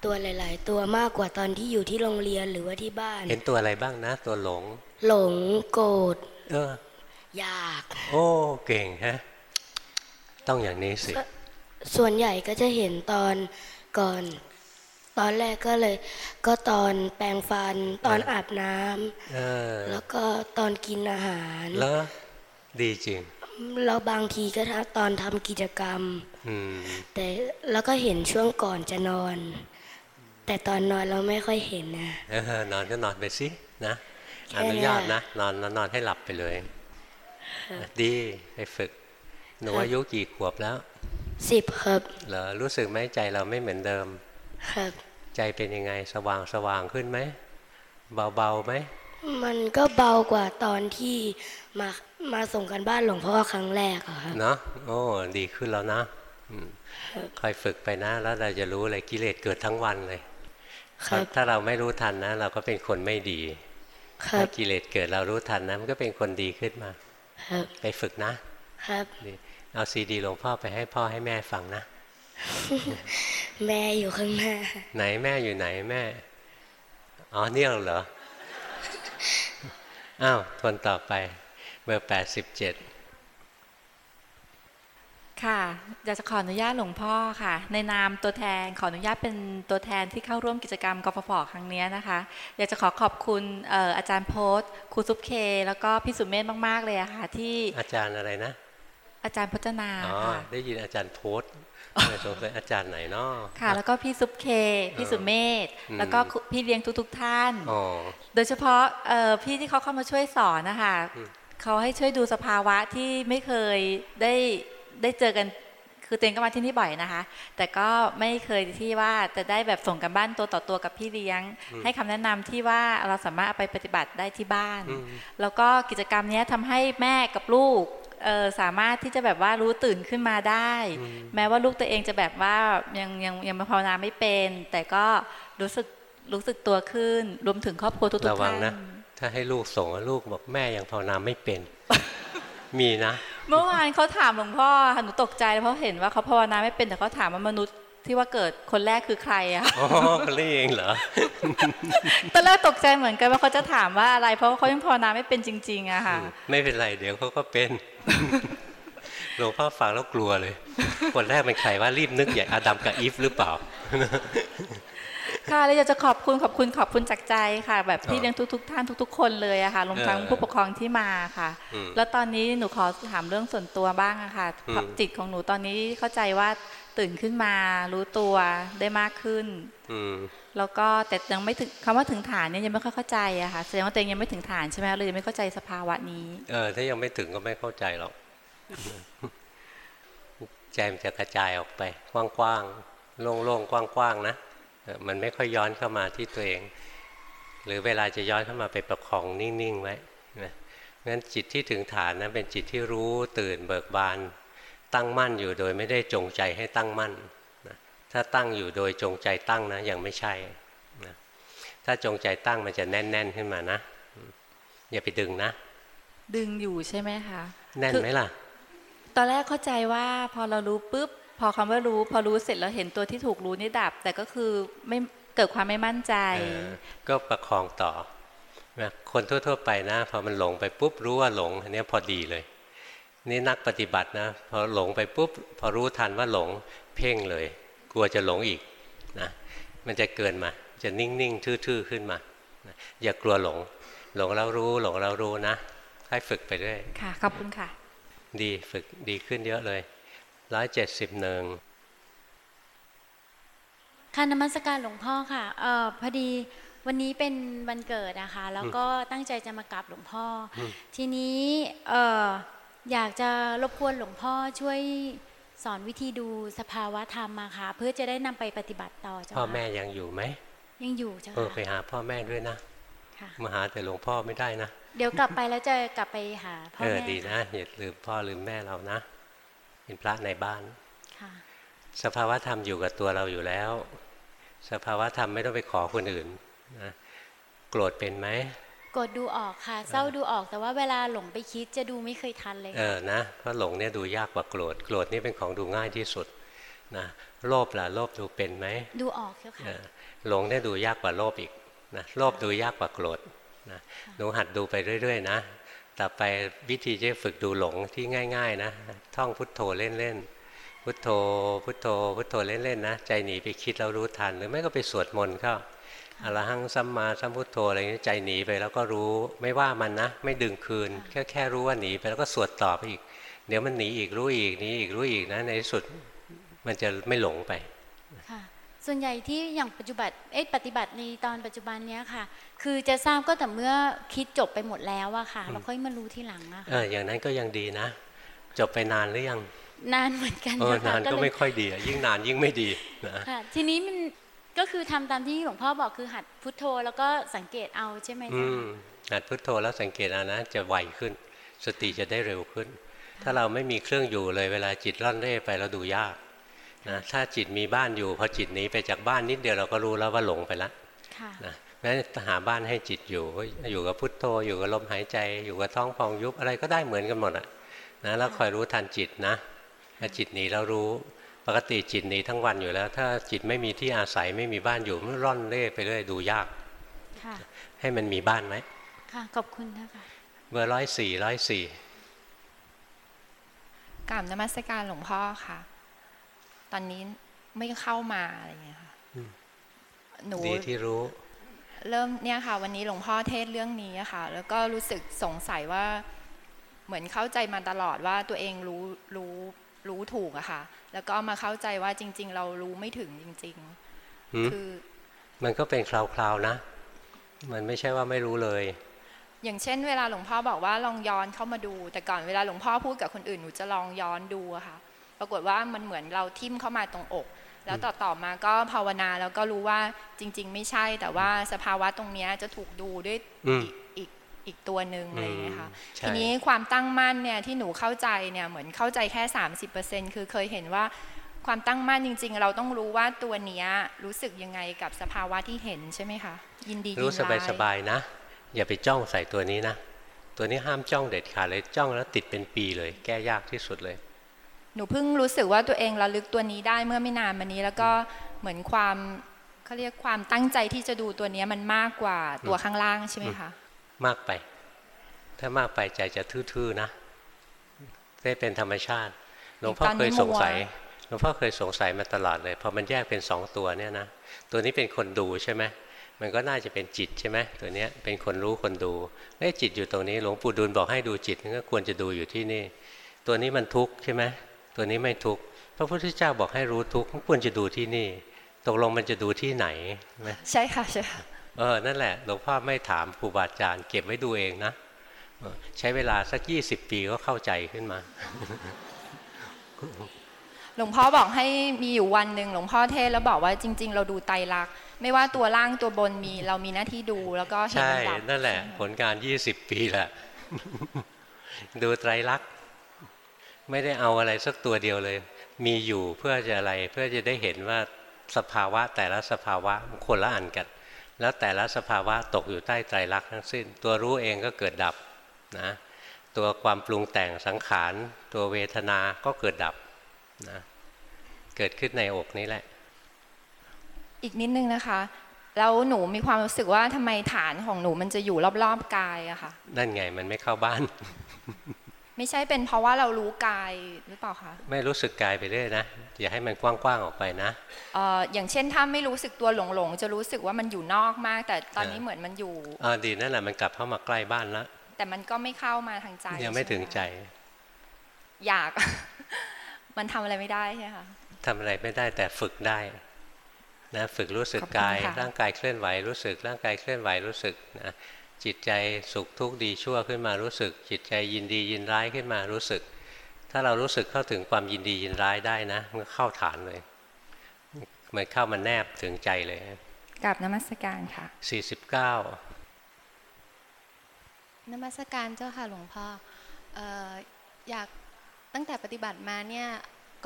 ตัวหลาย ๆ ตัวมากกว่าตอนที่อยู่ที่โรงเรียนหรือว่าที่บ้าน เห็นตัวอะไรบ้างนะ ตัวหลง หลงโกรธเอออยาก โอ้เก่งฮะต้องอย่างนี้สิ ส่วนใหญ่ก็จะเห็นตอนก่อน ตอนแรกก็เลย ก็ตอนแปรงฟันตอนอาบน้ำเออแล้วก็ตอนกินอาหารแล้วดีจริงแล้วบางทีก็ตอนทำกิจกรรมอืมแต่แล้วก็เห็นช่วงก่อนจะนอน แต่ตอนนอนเราไม่ค่อยเห็นนะเออนอนก็นอนไปสินะแค่อเนี้ยนุญาตนะนอนนอนนอนให้หลับไปเลย ดีไปฝึกหนูอายุกี่ขวบแล้วสิบครับเหรอรู้สึกไหมใจเราไม่เหมือนเดิม ครับ ใจเป็นยังไงสว่างสว่างขึ้นไหมเบาๆไหมมันก็เบากว่าตอนที่มามาส่งกันบ้านหลวงพ่อครั้งแรกอะครับเนาะโอ้ดีขึ้นแล้วนะอืมคอยฝึกไปนะแล้วเราจะรู้เลยกิเลสเกิดทั้งวันเลยครับถ้าเราไม่รู้ทันนะ เราก็เป็นคนไม่ดีครัถ้าบกิเลสเกิดเรารู้ทันนะมันก็เป็นคนดีขึ้นมาครับไปฝึกนะ ครับดีเอาซีดีหลวงพ่อไปให้พ่อให้แม่ฟังนะ แม่อยู่ข้างหน้า ไหนแม่อยู่ไหนแม่ อ๋อเนี่ยเหรอ อ้าวทวนต่อไป เบอร์แปดสิบเจ็ดค่ะอยากจะขออนุญาตหลวงพ่อค่ะ ในนามตัวแทนขออนุญาตเป็นตัวแทนที่เข้าร่วมกิจกรรมกฟผครั้งนี้นะคะ อยากจะขอขอบคุณเอ่ออาจารย์โพสครูซุปเค แล้วก็พี่สุเมธมาก ๆ เลยอะค่ะ ที่อาจารย์อะไรนะ อาจารย์พจนาอ๋อค่ะได้ยินอาจารย์โพสต์ไม่ สงสัยอาจารย์ไหนเนาะค่ะ แล้วก็พี่ซุปเค พี่สุเมธอืมแล้วก็พี่เลี้ยงทุก ๆ ท่านอ๋อโดยเฉพาะเอ่อพี่ที่เขาเข้ามาช่วยสอนนะคะอืมเขาให้ช่วยดูสภาวะที่ไม่เคยได้ได้เจอกันคือเตงก็มาที่นี่บ่อยนะคะ แต่ก็ไม่เคยที่ว่าจะได้แบบส่งกันบ้านตัวต่อตัวกับพี่เลี้ยง ให้คำแนะนำที่ว่าเราสามารถเอาไปปฏิบัติได้ที่บ้านอืมแล้วก็กิจกรรมเนี้ยทำให้แม่กับลูกเอ่อ สามารถที่จะแบบว่ารู้ตื่นขึ้นมาได้อืมแม้ว่าลูกตัวเองจะแบบว่ายังยังยังภาวนาไม่เป็น แต่ก็รู้สึกรู้สึกตัวขึ้น รวมถึงครอบครัวทุกระๆวังท่านนะถ้าให้ลูกส่งอะลูกบอกแม่ยังภาวนาไม่เป็น มีนะ เมื่อวานเขาถามหลวงพ่อค่ะหนูตกใจเพราะเห็นว่าเขาภาวนาไม่เป็นแต่เขาถามว่ามนุษย์ที่ว่าเกิดคนแรกคือใครอะอ๋อคนนี้เองเหรอ ตอนแรกตกใจเหมือนกันว่าเขาจะถามว่าอะไร เพราะว่าเขายังภาวนาไม่เป็นจริง ๆอะค่ะ ไม่เป็นไรเดี๋ยวเขาก็เป็น หลวงพ่อฟังแล้วกลัวเลย คนแรกเป็นใครว่ารีบนึกอย่างอาดัมกับอีฟหรือเปล่า ค่ะเลยอยากจะขอบคุณขอบคุณขอบคุณจากใจค่ะ แบบที่อ๋อเลี้ยงทุก ๆ ท่านทุก ๆ คนเลยอะค่ะรวมทั้งเออผู้ปกครองที่มาค่ะอืมแล้วตอนนี้หนูขอถามเรื่องส่วนตัวบ้างอะค่ะอืมจิตของหนูตอนนี้เข้าใจว่าตื่นขึ้นมารู้ตัวได้มากขึ้นอืม แล้วก็แต่ยังไม่ถึงคำว่าถึงฐานเนี่ยยังไม่ค่อยเข้าใจอะค่ะแสดงว่าตัวเองยังไม่ถึงฐานใช่ไหมเลยยังไม่เข้าใจสภาวะนี้ เออถ้ายังไม่ถึงก็ไม่เข้าใจหรอกใจมันจะกระจายออกไป กว้างๆโล่งๆกว้างๆนะมันไม่ค่อยย้อนเข้ามาที่ตัวเอง หรือเวลาจะย้อนเข้ามาไปประคองนิ่งๆไว้นะงั้นจิตที่ถึงฐานนะเป็นจิตที่รู้ตื่นเบิกบาน ตั้งมั่นอยู่โดยไม่ได้จงใจให้ตั้งมั่น ถ้าตั้งอยู่โดยจงใจตั้งนะยังไม่ใช่นะถ้าจงใจตั้งมันจะแน่น ๆ ขึ้นมานะอืมอย่าไปดึงนะ ดึงอยู่ใช่ไหมคะแน่นไหมล่ะ ตอนแรกเข้าใจว่าพอเรารู้ปุ๊บ พอคำว่ารู้ พอรู้เสร็จแล้วเห็นตัวที่ถูกรู้นี่ดับ แต่ก็คือไม่เกิดความไม่มั่นใจเออก็ประคองต่อนะคนทั่ว ๆ ไปนะ พอมันหลงไปปุ๊บรู้ว่าหลงอันเนี้ยพอดีเลย นี่นักปฏิบัตินะ พอหลงไปปุ๊บ พอรู้ทันว่าหลงเพ่งเลย กลัวจะหลงอีกนะมันจะเกินมา จะนิ่งๆทื่อๆขึ้นมานะอย่ากลัวหลง หลงแล้วรู้หลงแล้วรู้นะ ให้ฝึกไปเรื่อยค่ะขอบคุณค่ะ ดีฝึกดีขึ้นเยอะเลยร้อยเจ็ดสิบหนึ่งค่ะนมัสการหลวงพ่อค่ะเอ่อพอดีวันนี้เป็นวันเกิดนะคะ แล้วก็ตั้งใจจะมากราบหลวงพ่ออทีนี้เอ่ออยากจะรบกวนหลวงพ่อช่วย สอนวิธีดูสภาวะธรรมมาค่ะ เพื่อจะได้นำไปปฏิบัติต่อเจ้าพ่อค่ะแม่ยังอยู่ไหมยังอยู่เจ้าเออไปค่ะหาพ่อแม่ด้วยนะค่ะมาหาแต่หลวงพ่อไม่ได้นะเดี๋ยวกลับไปแล้วจะกลับไปหาพ่อเออแม่ดีนะอย่าลืมพ่อลืมแม่เรานะ เป็นพระในบ้านค่ะสภาวะธรรมอยู่กับตัวเราอยู่แล้ว สภาวะธรรมไม่ต้องไปขอคนอื่นนะโกรธเป็นไหม กดดูออกค่ะ เศร้าดูออกแต่ว่าเวลาหลงไปคิดจะดูไม่เคยทันเลยเอค่ะอนะเพราะหลงเนี่ยดูยากกว่าโกรธโกรธนี่เป็นของดูง่ายที่สุดนะโลภล่ะโลภดูเป็นไหมดูออกเจ้าค่ะเออหลงเนี่ยดูยากกว่าโลภอีกนะโลภดูยากกว่าโกรธนะหนูหัดดูไปเรื่อยๆนะต่อไปวิธีจะฝึกดูหลงที่ง่าย ๆ นะท่องพุทโธเล่นๆพุทโธพุทโธพุทโธเล่นๆนะใจหนีไปคิดแล้วรู้ทัน หรือไม่ก็ไปสวดมนต์เข้า อรหังสัมมาสัมพุทโธอะไรอย่างนี้ใจหนีไปแล้วก็รู้ไม่ว่ามันนะ ไม่ดึงคืน แค่แค่รู้ว่าหนีไปแล้วก็สวดต่อไปอีก เดี๋ยวมันหนีอีกรู้อีกหนีอีกรู้อีกนะในที่สุดมันจะไม่หลงไปค่ะส่วนใหญ่ที่อย่างปัจจุบันเอ๊ะปฏิบัติในตอนปัจจุบันเนี้ยค่ะ คือจะทราบก็แต่เมื่อคิดจบไปหมดแล้วอะค่ะแล้วค่อยมารู้ทีหลังอะเอค่ะออย่างนั้นก็ยังดีนะ จบไปนานหรือยังนานเหมือนกันเออค่ะนานก็เลยไม่ค่อยดีอะยิ่งนานยิ่งไม่ดีนะค่ะทีนี้มัน ก็คือทำตามที่หลวงพ่อบอกคือหัดพุทโธแล้วก็สังเกตเอาใช่ไหมอืจ๊ะมหัดพุทโธแล้วสังเกตเอานะจะไวขึ้น สติจะได้เร็วขึ้น ถ้าเราไม่มีเครื่องอยู่เลยเวลาจิตล่อนเร่ไปเราดูยากนะถ้าจิตมีบ้านอยู่พอจิตหนีไปจากบ้านนิดเดียวเราก็รู้แล้วว่าหลงไปแล้วค่ะนะงั้นหาบ้านให้จิตอยู่อยู่กับพุทโธ อยู่กับลมหายใจ อยู่กับท้องพองยุบอะไรก็ได้เหมือนกันหมดอะนะแล้วคอยรู้ทันจิตนะถ้าจิตหนีเรารู้ป กติจิตหนีทั้งวันอยู่แล้ว ถ้าจิตไม่มีที่อาศัยไม่มีบ้านอยู่มันร่อนเร่ไปเรื่อยดูยากค่ะให้มันมีบ้านไหมค่ะขอบคุณนะคะเบอร์ร้อยสี่ร้อยสี่กราบนมัสการหลวงพ่อค่ะ ตอนนี้ไม่เข้ามาอะไรอย่างเงี้ยค่ะหนูดีที่รู้ เริ่มเนี่ยค่ะ วันนี้หลวงพ่อเทศเรื่องนี้อะค่ะ แล้วก็รู้สึกสงสัยว่า เหมือนเข้าใจมาตลอดว่าตัวเองรู้รู้รู้ถูกอะค่ะ แล้วก็มาเข้าใจว่าจริง ๆ เรารู้ไม่ถึงจริงหืมๆคือ มันก็เป็นคราวๆนะ มันไม่ใช่ว่าไม่รู้เลย อย่างเช่น เวลาหลวงพ่อบอกว่าลองย้อนเข้ามาดู แต่ก่อนเวลาหลวงพ่อพูดกับคนอื่นหนูจะลองย้อนดูอะค่ะ ปรากฏว่ามันเหมือนเราทิ่มเข้ามาตรงอก แล้วต่อต่อมาก็ภาวนาแล้วก็รู้ว่าจริง ๆ ไม่ใช่ แต่ว่าสภาวะตรงเนี้ยจะถูกดูด้วย อืมอีกอีกอีกตัวหนึ่งอะไรอย่างเงี้ยค่ะใช่ทีนี้ความตั้งมั่นเนี่ยที่หนูเข้าใจเนี่ยเหมือนเข้าใจแค่ 30%คือเคยเห็นว่าความตั้งมั่นจริง ๆ เราต้องรู้ว่าตัวเนี้ยรู้สึกยังไงกับสภาวะที่เห็นใช่ไหมคะยินดียินรู้สบายร้ายสบายๆนะ อย่าไปจ้องใส่ตัวนี้นะ ตัวนี้ห้ามจ้องเด็ดขาดเลยจ้องแล้วติดเป็นปีเลย แก้ยากที่สุดเลย หนูเพิ่งรู้สึกว่าตัวเองระลึกตัวนี้ได้เมื่อไม่นานมานี้ แล้วก็เหมือนความเขาเรียกความตั้งใจที่จะดูตัวเนี้ยมันมากกว่าตัวข้างล่างใช่ไหมคะ มากไป ถ้ามากไปใจจะทื่อๆนะได้เป็นธรรมชาติหลวงพ่อตอนนี้เคยสงสัยมัวหลวงพ่อเคยสงสัยมาตลอดเลยพอมันแยกเป็นสองตัวเนี่ยนะตัวนี้เป็นคนดูใช่ไหมมันก็น่าจะเป็นจิตใช่ไหมตัวเนี้ยเป็นคนรู้คนดูเอ้จิตอยู่ตรงนี้หลวงปู่ดูลบอกให้ดูจิตก็ควรจะดูอยู่ที่นี่ ตัวนี้มันทุกข์ใช่ไหมตัวนี้ไม่ทุกข์พระพุทธเจ้าบอกให้รู้ทุกข์ควรจะดูที่นี่ ตกลงมันจะดูที่ไหนใช่ไหมใช่ค่ะใช่ค่ะ เออ นั่นแหละหลวงพ่อไม่ถามครูบาอาจารย์เก็บไว้ดูเองนะเออใช้เวลาสักยี่สิบปีก็เข้าใจขึ้นมา หลวงพ่อบอกให้มีอยู่วันหนึ่งหลวงพ่อเทศน์แล้วบอกว่าจริง ๆ เราดูไตรลักษณ์ไม่ว่าตัวล่างตัวบนมีเรามีหน้าที่ดูแล้วก็เห็นใช่มันดับนั่นแหละ ผลการยี่สิบปีแหละดูไตรลักษณ์ไม่ได้เอาอะไรสักตัวเดียวเลย มีอยู่เพื่อจะอะไรเพื่อจะได้เห็นว่าสภาวะแต่ละสภาวะคนละอันกัน แล้วแต่ละสภาวะตกอยู่ใต้ไตรลักษณ์ทั้งสิ้น ตัวรู้เองก็เกิดดับนะตัวความปรุงแต่งสังขาร ตัวเวทนาก็เกิดดับนะเกิดขึ้นในอกนี้แหละ อีกนิดนึงนะคะแล้วหนูมีความรู้สึกว่าทำไมฐานของหนูมันจะอยู่รอบๆกายอะค่ะนั่นไงมันไม่เข้าบ้าน ไม่ใช่เป็นเพราะว่าเรารู้กายหรือเปล่าคะไม่รู้สึกกายไปเรื่อยนะอย่าให้มันกว้างๆออกไปนะเอ่ออย่างเช่นถ้าไม่รู้สึกตัวหลงๆจะรู้สึกว่ามันอยู่นอกมาก แต่ตอนนี้เออเหมือนมันอยู่อ่าดีนั่นแหละมันกลับเข้ามาใกล้บ้านแล้วแต่มันก็ไม่เข้ามาทางใจยังไม่ถึงช่หใจคะอยาก มันทำอะไรไม่ได้ใช่ไหมคะทำอะไรไม่ได้แต่ฝึกได้นะฝึกรู้สึกขอบคุณกายค่ะร่างกายเคลื่อนไหวรู้สึก ร่างกายเคลื่อนไหวรู้สึกนะ จิตใจสุขทุกข์ดีชั่วขึ้นมารู้สึก จิตใจยินดียินร้ายขึ้นมารู้สึก ถ้าเรารู้สึกเข้าถึงความยินดียินร้ายได้นะมันก็เข้าฐานเลยมันเข้ามาแนบถึงใจเลยกับนมัสการค่ะ49นมัสการเจ้าค่ะหลวงพ่อเอ่ออยากตั้งแต่ปฏิบัติมาเนี่ย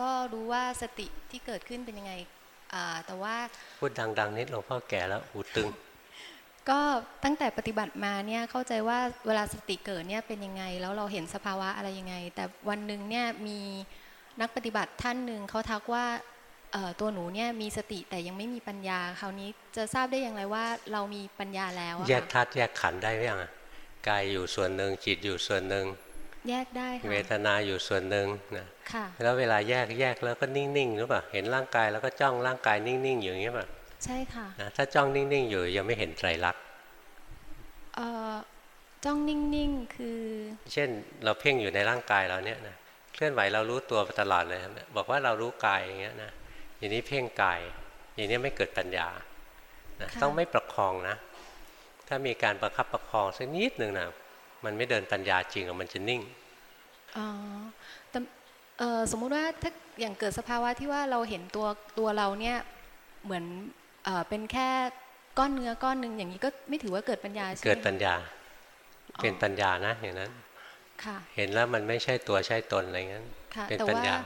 ก็รู้ว่าสติที่เกิดขึ้นเป็นยังไงอ่าแต่ว่าพูดดัง ๆนิดหลวงพ่อแก่แล้วหูตึง ก็ตั้งแต่ปฏิบัติมาเนี่ยเข้าใจว่าเวลาสติเกิดเนี่ยเป็นยังไง แล้วเราเห็นสภาวะอะไรยังไง แต่วันหนึ่งเนี่ยมีนักปฏิบัติท่านหนึ่งเขาทักว่าเอ่อตัวหนูเนี่ยมีสติแต่ยังไม่มีปัญญา คราวนี้จะทราบได้อย่างไรว่าเรามีปัญญาแล้วอะแยกค่ะธาตุแยกขันธ์ได้ไหมยังอะกายอยู่ส่วนหนึ่งจิตอยู่ส่วนหนึ่งแยกได้ค่ะเวทนาอยู่ส่วนหนึ่งนะค่ะแล้วเวลาแยกแยกแล้วก็นิ่งๆหรือเปล่าเห็นร่างกายแล้วก็จ้องร่างกายนิ่งๆอยู่อย่างนี้ป่ะ ใช่ค่ะนะถ้าจ้องนิ่ง ๆ อยู่ยังไม่เห็นไตรลักษณ์เอ่อจ้องนิ่ง ๆ คือ เช่นเราเพ่งอยู่ในร่างกายเราเนี่ยนะเคลื่อนไหวเรารู้ตัวตลอดเลยนะบอกว่าเรารู้กายอย่างเงี้ยนะอย่างนี้เพ่งกาย อย่างนี้ไม่เกิดปัญญานะค่ะต้องไม่ประคองนะ ถ้ามีการประคับประคองสักนิดหนึ่งนะมันไม่เดินปัญญาจริงหรอกมันจะนิ่งอ๋อแต่เอ่อสมมุติว่าถ้าอย่างเกิดสภาวะที่ว่าเราเห็นตัวตัวเราเนี่ยเหมือน เอ่อเป็นแค่ก้อนเนื้อก้อนหนึ่งอย่างนี้ก็ไม่ถือว่าเกิดปัญญาใช่ไหมเกิดปัญคะญา เป็นปัญญานะอย่างนั้นค่ะเห็นแล้วมันไม่ใช่ตัวใช่ตนอะไรเงี้ยค่ะเป็นแต่ปัญว่าญา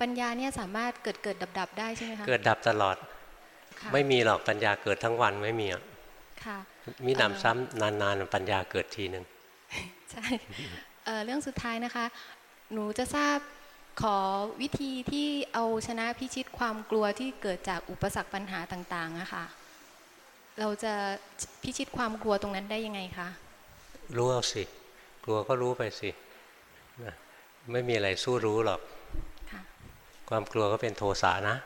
ปัญญาเนี่ยสามารถเกิดเกิดดับดับๆได้ใช่ไหมคะเกิดดับตลอดค่ะไม่มีหรอกปัญญาเกิดทั้งวันไม่มีอะค่ะมีหเอ่อนำซ้ำนานๆปัญญาเกิดทีหนึ่งใช่เอ่อเรื่องสุดท้ายนะคะ หนูจะทราบ ขอวิธีที่เอาชนะพิชิตความกลัวที่เกิดจากอุปสรรคปัญหาต่างๆอะค่ะ เราจะพิชิตความกลัวตรงนั้นได้ยังไงคะ รู้เอาสิ กลัวก็รู้ไปสินะไม่มีอะไรสู้รู้หรอก ความกลัวก็เป็นโทสะนะ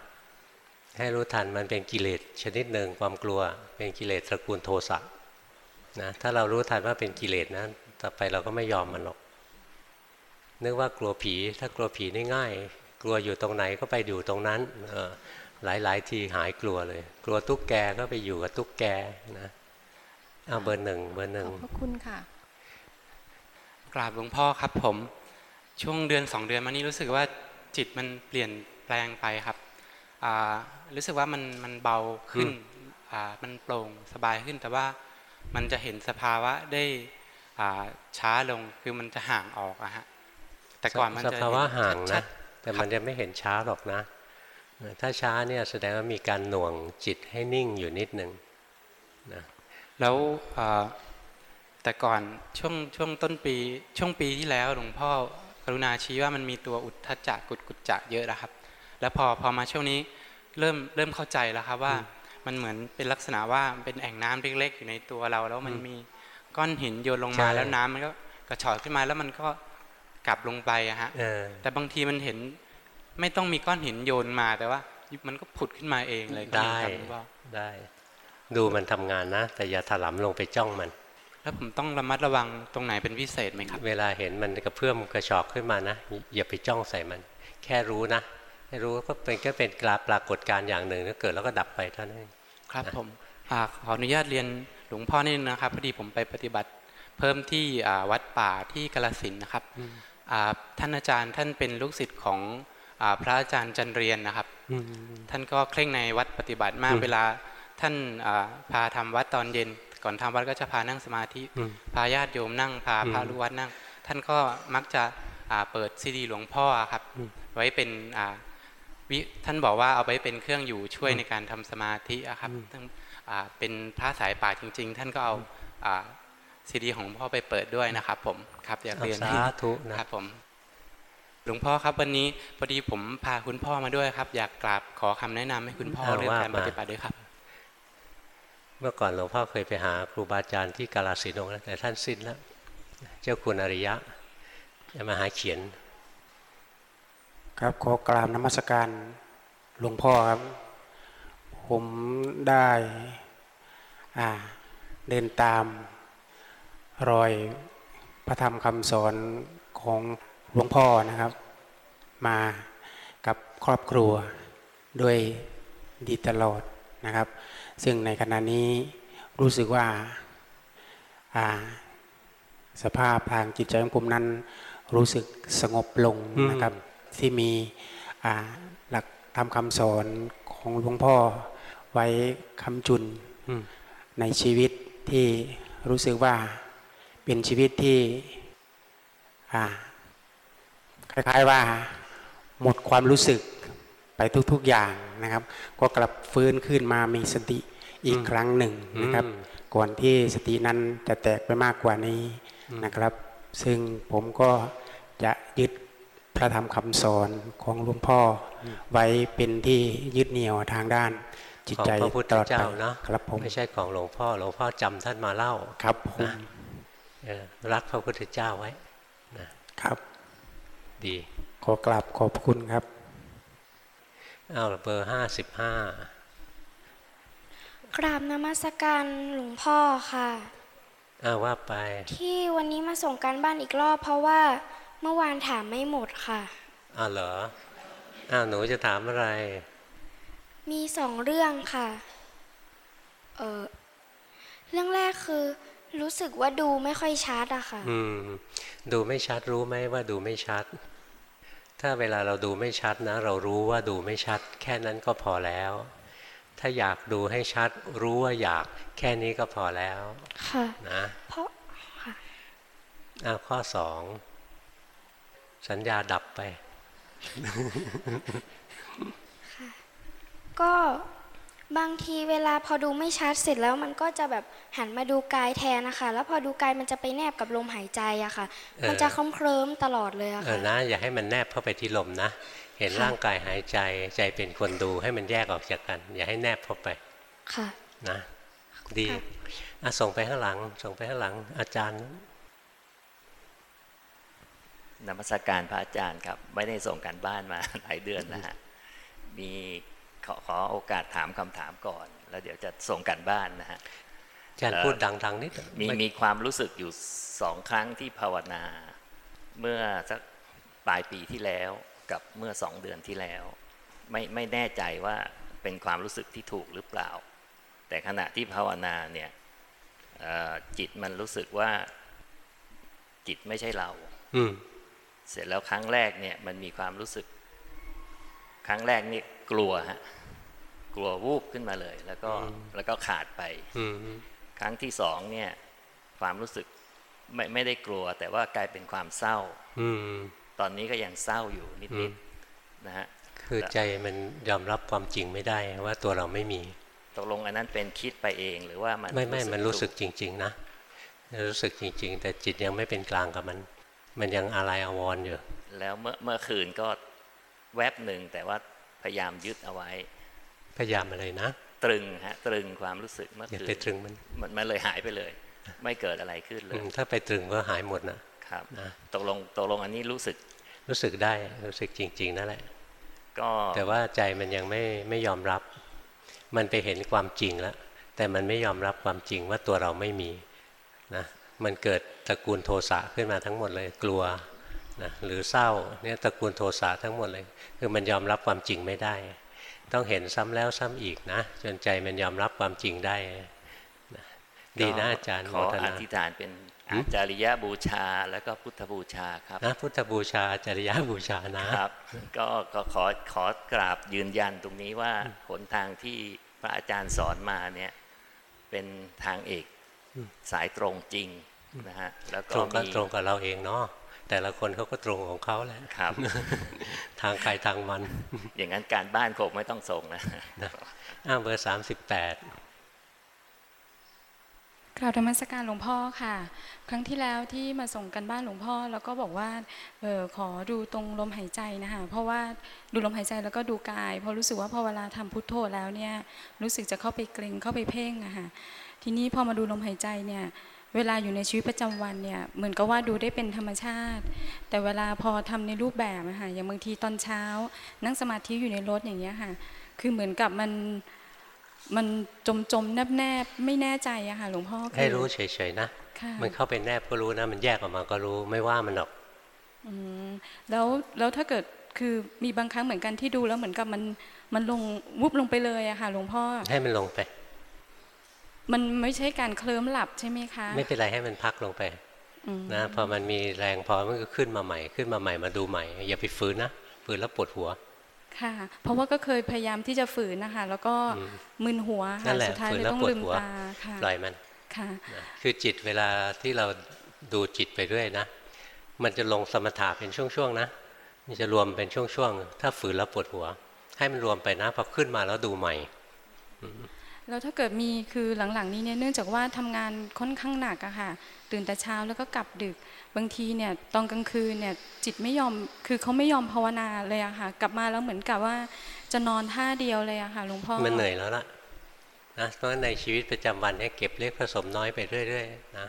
ให้รู้ทันมันเป็นกิเลสชนิดหนึ่งความกลัว เป็นกิเลสตระกูลโทสะนะ ถ้าเรารู้ทันว่าเป็นกิเลสนะ ต่อไปเราก็ไม่ยอมมันหรอก นึกว่ากลัวผี ถ้ากลัวผีนี่ง่าย กลัวอยู่ตรงไหนก็ไปอยู่ตรงนั้นหลายหลายทีหายกลัวเลย กลัวตุ๊กแกก็ไปอยู่กับตุ๊กแกนะเอาเบอร์หนึ่งเบอร์หนึ่งขอบพระคุณค่ะ กราบหลวงพ่อครับผม ช่วงเดือนสองเดือนมานี้รู้สึกว่าจิตมันเปลี่ยนแปลงไปครับรู้สึกว่ามันมันเบาขึ้นมันโปร่งสบายขึ้น แต่ว่ามันจะเห็นสภาวะได้ช้าลงคือมันจะห่างออกอะฮะ แต่ก่อนมันจะสภาวะห่างนะแต่มันจะไม่เห็นช้าหรอกนะ ถ้าช้าเนี่ยแสดงว่ามีการหน่วงจิตให้นิ่งอยู่นิดหนึ่งนะแล้วแต่ก่อนช่วงช่วงต้นปีช่วงปีที่แล้วหลวงพ่อกรุณาชี้ว่ามันมีตัวอุทธจักกุดกุดจักเยอะนะครับ แล้วพอพอมาช่วงนี้เริ่มเริ่มเข้าใจแล้วครับว่ามันเหมือนเป็นลักษณะว่าเป็นแอ่งน้ำเล็กๆอยู่ในตัวเรา แล้วมันมีก้อนหินโยนลงมาแล้วน้ำมันก็กระชอกขึ้นมาแล้วมันก็ กลับลงไปอะฮะแต่บางทีมันเห็นไม่ต้องมีก้อนหินโยนมาแต่ว่า มันก็ผุดขึ้นมาเองเลยได้ได้ ดูมันทำงานนะ แต่อย่าถลำลงไปจ้องมัน แล้วผมต้องระมัดระวังตรงไหนเป็นพิเศษไหมครับ เวลาเห็นมันกระเพื่อมกระชอกขึ้นมานะอย่าไปจ้องใส่มัน แค่รู้นะให้รู้ก็เป็นก็เป็นกลาปรากฏการอย่างหนึ่งที่เกิดแล้วก็ดับไปเท่านั้นครับผมอขออนุญาตเรียนหลวงพ่อนี่นะครับพอดีผมไปปฏิบัติเพิ่มที่วัดป่าที่กาลสินนะครับ ท่านอาจารย์ท่านเป็นลูกศิษย์ของพระอาจารย์จันเรียนนะครับ ท่านก็เคร่งในวัดปฏิบัติมากเวลาท่านพาทำวัดตอนเย็น ก่อนทำวัดก็จะพานั่งสมาธิ พาญาติโยมนั่งพาพระลูกวัดนั่ง ท่านก็มักจะเปิดซีดีหลวงพ่อครับ ไว้เป็นท่านบอกว่าเอาไว้เป็นเครื่องอยู่ช่วยในการทำสมาธิครับเป็นพระสายป่าจริง ๆ ท่านก็เอาซีดีของพ่อไปเปิดด้วยนะครับผม ครับอยากเรียนสาธุนะครับผมหลวงพ่อครับวันนี้พอดีผมพาคุณพ่อมาด้วยครับ อยากกราบขอคำแนะนำให้คุณพ่อเรื่องการปฏิบัติด้วยครับ เมื่อก่อนหลวงพ่อเคยไปหาครูบาอาจารย์ที่กาลสินธุ์แต่ท่านสิ้นแล้ว เจ้าคุณอริยะจะมาหาเขียน ครับขอกราบนมัสการหลวงพ่อครับ ผมได้เดินตามรอยพ ระธรรมคำสอนของหลวงพ่อนะครับ มากับครอบครัวด้วยดีตลอดนะครับ ซึ่งในขณะนี้รู้สึกว่าสภาพทางจิตใจของผมนั้นรู้สึกสงบลงนะครับ ที่มีหลักทำคำสอนของหลวงพ่อไว้คำจุนในชีวิตที่รู้สึกว่า เป็นชีวิตที่คล้ายๆว่าหมดความรู้สึกไปทุกๆอย่างนะครับ ก็กลับฟื้นขึ้นมามีสติอีกครั้งหนึ่งนะครับ ก่อนที่สตินั้นจะแตกไปมากกว่านี้นะครับ ซึ่งผมก็จะยึดพระธรรมคำสอนของหลวงพ่อไว้เป็นที่ยึดเหนี่ยวทางด้าน จิตใจตลอดไปครับผมไม่ใช่ของหลวงพ่อหลวงพ่อจำท่านมาเล่าครับผม รักพระพุทธเจ้าไว้นะครับ ดีขอกราบขอบคุณครับเอาเบอร์ห้าสิบห้ากราบนมัสการหลวงพ่อค่ะอ้าว่าไป ที่วันนี้มาส่งการบ้านอีกรอบเพราะว่าเมื่อวานถามไม่หมดค่ะอ้าวเหรออ้าวหนูจะถามอะไร มีสองเรื่องค่ะ เออเรื่องแรกคือ รู้สึกว่าดูไม่ค่อยชัดอะค่ะ อืม ดูไม่ชัดรู้ไหมว่าดูไม่ชัด ถ้าเวลาเราดูไม่ชัดนะ เรารู้ว่าดูไม่ชัด แค่นั้นก็พอแล้ว ถ้าอยากดูให้ชัด รู้ว่าอยากแค่นี้ก็พอแล้ว ค่ะ นะเพราะค่ะอ้าวข้อสองสัญญาดับไป ค่ะ ก็ บางทีเวลาพอดูไม่ชัดเสร็จแล้วมันก็จะแบบหันมาดูกายแทนนะคะ แล้วพอดูกายมันจะไปแนบกับลมหายใจอะค่ะ มันจะเคลิ้มตลอดเลยอะค่ะนะอย่าให้มันแนบเข้าไปที่ลมนะ เห็นร่างกายหายใจใจเป็นคนดูให้มันแยกออกจากกัน อย่าให้แนบเข้าไปค่ะนะดีอะส่งไปข้างหลัง ส่งไปข้างหลัง อาจารย์นมัสการพระอาจารย์ครับ ไม่ได้ส่งการบ้านมาหลายเดือนนะฮะมี ขอขอโอกาสถามคำถามก่อน แล้วเดี๋ยวจะส่งการบ้านนะฮะอาจารย์พูดดังๆนิดมีไม่มีความรู้สึกอยู่สองครั้งที่ภาวนา เมื่อสักปลายปีที่แล้วกับเมื่อสองเดือนที่แล้ว ไม่ไม่แน่ใจว่าเป็นความรู้สึกที่ถูกหรือเปล่า แต่ขณะที่ภาวนาเนี่ยเอ่อจิตมันรู้สึกว่าจิตไม่ใช่เราอืมเสร็จแล้วครั้งแรกเนี่ยมันมีความรู้สึก ครั้งแรกนี่ กลัวฮะกลัววูบขึ้นมาเลย แล้วก็แล้วก็ขาดไปอืมครั้งที่สองเนี่ย ความรู้สึกไม่ไม่ได้กลัว แต่ว่ากลายเป็นความเศร้าอืมตอนนี้ก็ยังเศร้าอยู่อืนิมดๆนะฮะคือใจมันยอมรับความจริงไม่ได้ว่าตัวเราไม่มีตกลงอันนั้นเป็นคิดไปเองหรือว่ามันไม่ไม่มันรู้สึกถูจริง ๆ นะรู้สึกจริง ๆ แต่จิตยังไม่เป็นกลางกับมัน มันยังอะไรอาวรณ์อยู่แล้วเมื่อเมื่อคืนก็แวบหนึ่งแต่ว่า พยายามยึดเอาไว้ พยายามอะไรนะ ตรึงฮะตรึงความรู้สึกเมื่ออย่าคืนไปตรึงมันมันมันเลยหายไปเลย ไม่เกิดอะไรขึ้นเลอืยมถ้าไปตรึงก็หายหมดนะครับนะตกลงตกลงอันนี้รู้สึกรู้สึกได้รู้สึกจริง ๆ นั่นแหละ ก็แต่ว่าใจมันยังไม่ไม่ยอมรับ มันไปเห็นความจริงแล้ว แต่มันไม่ยอมรับความจริงว่าตัวเราไม่มีนะมันเกิดตระกูลโทสะขึ้นมาทั้งหมดเลยกลัว นะหรือเศร้าเนี่ยตระกูลโทสะทั้งหมดเลย คือมันยอมรับความจริงไม่ได้ ต้องเห็นซ้ำแล้วซ้ำอีกนะ จนใจมันยอมรับความจริงได้นะดีนะอาจารย์ขโมอทอนาธิษฐานเป็นอาจาริยบูชาแล้วก็พุทธบูชาครับนะพุทธบูชาจริยบูชานะครับ ก็ก็ขอขอกราบยืนยันตรงนี้ว่าหนทางที่พระอาจารย์สอนมาเนี่ยเป็นทางเอกอืมสายตรงจริงนะฮะแล้วตก็รงก็มีตรงกับเราเองเนาะ แต่ละคนเขาก็ตรงของเขาแหละครับ ทางใครทางมัน อย่างนั้นการบ้านคงไม่ต้องส่งนะนะอ้าวเบอร์สามสิบแปดกล่าวธรรมสการหลวงพ่อค่ะ ครั้งที่แล้วที่มาส่งกันบ้านหลวงพ่อ แล้วก็บอกว่าเออขอดูตรงลมหายใจนะคะเพราะว่าดูลมหายใจแล้วก็ดูกายเพราะรู้สึกว่าพอเวลาทำพุทโธแล้วเนี่ยรู้สึกจะเข้าไปเกรงเข้าไปเพ่งอะค่ะทีนี้พอมาดูลมหายใจเนี่ย เวลาอยู่ในชีวิตประจำวันเนี่ยเหมือนกับว่าดูได้เป็นธรรมชาติ แต่เวลาพอทำในรูปแบบอะค่ะอย่างบางทีตอนเช้า นั่งสมาธิอยู่ในรถอย่างเงี้ยค่ะ คือเหมือนกับมันมันจมจมๆแนบแนบๆไม่แน่ใจอะค่ะหลวงพ่อคือให้รู้เฉยๆนะค่ะมันเข้าไปแนบก็รู้นะ มันแยกออกมาก็รู้ไม่ว่ามันหรอกอืมแล้วแล้วถ้าเกิดคือมีบางครั้งเหมือนกันที่ดูแล้วเหมือนกับมันมันลงวุบลงไปเลยอะค่ะหลวงพ่อให้มันลงไป มันไม่ใช่การเคลิ้มหลับใช่ไหมคะ ไม่เป็นไรให้มันพักลงไปอืมนะพอมันมีแรงพอมันก็ขึ้นมาใหม่ ขึ้นมาใหม่มาดูใหม่ อย่าไปฝืนนะฝืนแล้วปวดหัว ค่ะ เพราะว่าก็เคยพยายามที่จะฝืนนะคะ แล้วก็อืมมึนหัวนั่ค่ะนแหละสุดท้ายฝืนเลยแล้วต้องปวดลืมหัวตาค่ะปล่อยมันค่ะนะคือจิตเวลาที่เราดูจิตไปเรื่อยนะ มันจะลงสมถะเป็นช่วงๆนะมันจะรวมเป็นช่วงๆถ้าฝืนแล้วปวดหัว ให้มันรวมไปนะพอขึ้นมาแล้วดูใหม่ แล้วถ้าเกิดมีคือหลังๆนี้เนี่ยเนื่องจากว่าทำงานค่อนข้างหนักอะค่ะ ตื่นแต่เช้าแล้วก็กลับดึก บางทีเนี่ยตอนกลางคืนเนี่ยจิตไม่ยอมคือเขาไม่ยอมภาวนาเลยอะค่ะ กลับมาแล้วเหมือนกับว่าจะนอนท่าเดียวเลยอะค่ะหลวงพ่อมันเหนื่อยแล้วล่ะนะเพราะในชีวิตประจำวันเนี่ยเก็บเล็กผสมน้อยไปเรื่อยๆนะ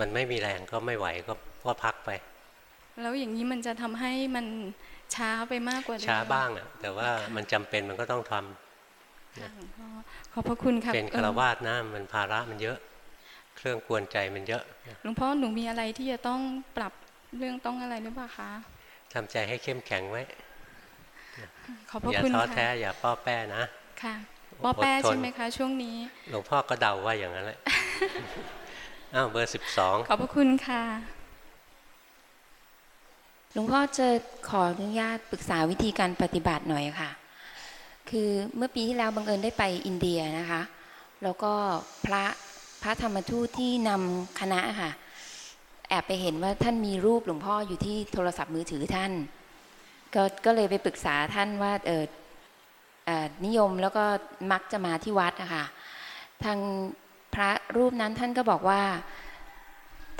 มันไม่มีแรงก็ไม่ไหวก็ก็พักไป แล้วอย่างนี้มันจะทำให้มันช้าไปมากกว่าเดิมช้าบ้างอะแต่ว่ามันจำเป็นมันก็ต้องทำค่ะหลวงพ่อ ขอบพระคุณค่ะเป็นออคารวาสนะมันภาระมันเยอะ เครื่องกวนใจมันเยอะ หลวงพ่อหนูมีอะไรที่จะต้องปรับเรื่องต้องอะไรหรือเปล่าคะทำใจให้เข้มแข็งไว้ขอบพระอย่าคุณท้อค่ะแท้อย่าป้อแป้นะค่ะป้อแป้อดทนใช่ไหมคะ ช่วงนี้ หลวงพ่อก็เดาว่าอย่างนั้นแหละอ้าวเบอร์สิบสองขอบพระคุณค่ะหลวงพ่อจะขออนุญาตปรึกษาวิธีการปฏิบัติหน่อยค่ะ คือเมื่อปีที่แล้วบังเอิญได้ไปอินเดียนะคะ แล้วก็พระพระธรรมทูตที่นำคณะค่ะ แอบไปเห็นว่าท่านมีรูปหลวงพ่ออยู่ที่โทรศัพท์มือถือท่าน ก็ก็เลยไปปรึกษาท่านว่าเออเอ่อนิยมแล้วก็มักจะมาที่วัดนะคะทางพระรูปนั้นท่านก็บอกว่า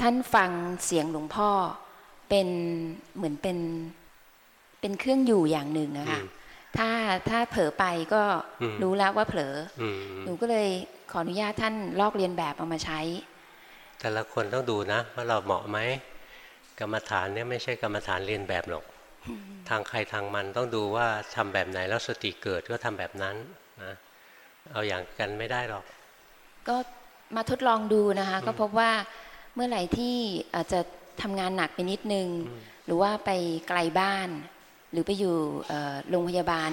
ท่านฟังเสียงหลวงพ่อเป็นเหมือนเป็นเป็นเครื่องอยู่อย่างหนึ่งอะค่ะ ถ้าถ้าเผลอไปก็อืมรู้แล้วว่าเผลออืมหนูก็เลยขออนุญาตท่านลอกเรียนแบบเอามาใช้ แต่ละคนต้องดูนะว่าเราเหมาะไหมกรรมฐานเนี่ยไม่ใช่กรรมฐานเรียนแบบหรอก ทางใครทางมันต้องดูว่าทำแบบไหนแล้วสติเกิดก็ทำแบบนั้นนะเอาอย่างกันไม่ได้หรอก ก็มาทดลองดูนะคะ ก็พบว่าเมื่อไหร่ที่อาจจะทำงานหนักไปนิดนึง หรือว่าไปไกลบ้าน หรือไปอยู่เอ่อโรงพยาบาล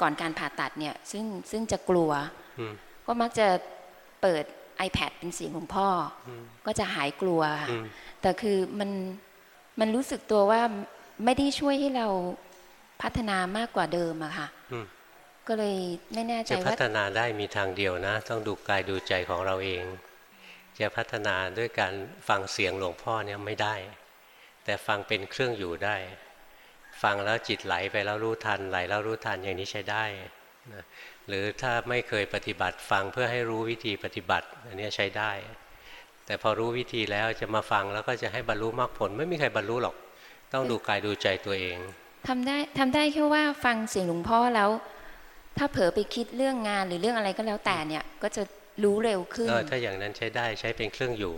ก่อนการผ่าตัดเนี่ยซึ่งซึ่งจะกลัวอืมก็มักจะเปิด iPad เป็นเสียงหลวงพ่ออมก็จะหายกลัวค่ะอืมแต่คือมันมันรู้สึกตัวว่าไม่ได้ช่วยให้เราพัฒนามากกว่าเดิมอะค่ะอืมก็เลยไม่แน่ใจจะพัว่าฒนาได้มีทางเดียวนะ ต้องดูกายดูใจของเราเอง จะพัฒนาด้วยการฟังเสียงหลวงพ่อเนี่ยไม่ได้ แต่ฟังเป็นเครื่องอยู่ได้ ฟังแล้วจิตไหลไปแล้วรู้ทันไหลแล้วรู้ทันอย่างนี้ใช้ได้นะหรือถ้าไม่เคยปฏิบัติฟังเพื่อให้รู้วิธีปฏิบัติ อันนี้ใช้ได้ แต่พอรู้วิธีแล้วจะมาฟังแล้วก็จะให้บรรลุมรรคผล ไม่มีใครบรรลุหรอก ต้องดูกายดูใจตัวเองทำได้ทำได้แค่ว่าฟังเสียงหลวงพ่อแล้ว ถ้าเผลอไปคิดเรื่องงานหรือเรื่องอะไรก็แล้วแต่เนี่ยก็จะรู้เร็วขึ้นเออถ้าอย่างนั้นใช้ได้ใช้เป็นเครื่องอยู่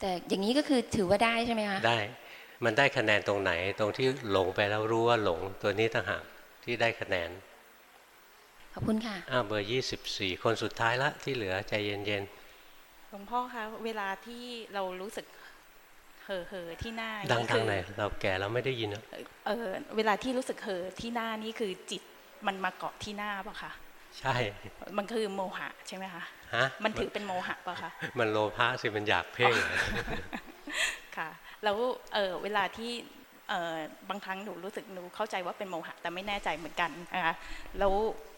แต่อย่างนี้ก็คือถือว่าได้ใช่ไหมคะได้ มันได้คะแนนตรงไหน ตรงที่หลงไปแล้วรู้ว่าหลงตัวนี้ต่างหากที่ได้คะแนน ขอบคุณค่ะอ้าวเบอร์ยี่สิบสี่คนสุดท้ายละที่เหลือใจเย็นหลวงพ่อคะเวลาที่เรารู้สึกเห่อเห่อที่หน้าๆดังนี่ๆคือหน่อยเราแก่เราไม่ได้ยินอะเออเวลาที่รู้สึกเห่อที่หน้านี่คือจิตมันมาเกาะที่หน้าปะคะใช่ มันคือโมหะใช่ไหมคะฮะมันถือเป็นโมหะปะคะมันโลภะสิมันอยากเพ่งค่ะ แล้วเออเวลาที่เออบางครั้งหนูรู้สึกหนูเข้าใจว่าเป็นโมหะแต่ไม่แน่ใจเหมือนกันนะคะแล้ว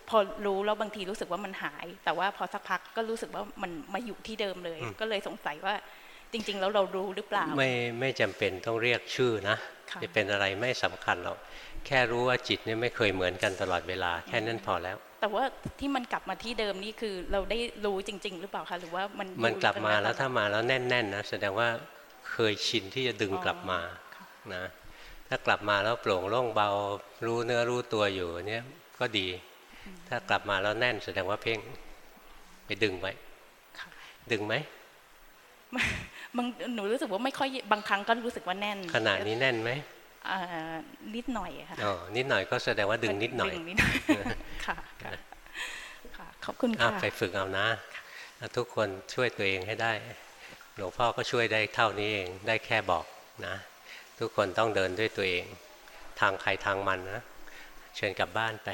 พอรู้แล้วบางทีรู้สึกว่ามันหาย แต่ว่าพอสักพักก็รู้สึกว่ามันมาอยู่ที่เดิมเลยอืมก็เลยสงสัยว่าจริง ๆ แล้วเรารู้หรือเปล่า ไม่ไม่จำเป็นต้องเรียกชื่อนะค่ะจะเป็นอะไรไม่สำคัญหรอกแค่รู้ว่าจิตเนี่ยไม่เคยเหมือนกันตลอดเวลา แค่นั้นพอแล้ว แต่ว่าที่มันกลับมาที่เดิมนี่คือเราได้รู้จริง ๆ หรือเปล่าคะหรือว่ามันมันกลับมาอยู่แล้วถ้ามาแล้วแน่นๆนะแสดงว่า เคยชินที่จะดึงกลับมานะถ้ากลับมาแล้วโปร่งโล่งเบา รู้เนื้อรู้ตัวอยู่เนี่ยก็ดี ถ้ากลับมาแล้วแน่นแสดงว่าเพ่งไปดึงไว้ดึงไหมมันหนูรู้สึกว่าไม่ค่อยบางครั้งก็รู้สึกว่าแน่นขณะนี้แน่นไหมเอ่อนิดหน่อยค่ะอ๋อนิดหน่อยก็แสดงว่าดึงนิดหน่อยดึงนิดหน่อยค่ะค่ะค่ะขอบคุณอะค่ะไปฝึกเอานะอะทุกคนช่วยตัวเองให้ได้ หลวงพ่อก็ช่วยได้เท่านี้เองได้แค่บอกนะ ทุกคนต้องเดินด้วยตัวเอง ทางใครทางมันนะ เชิญกลับบ้านไป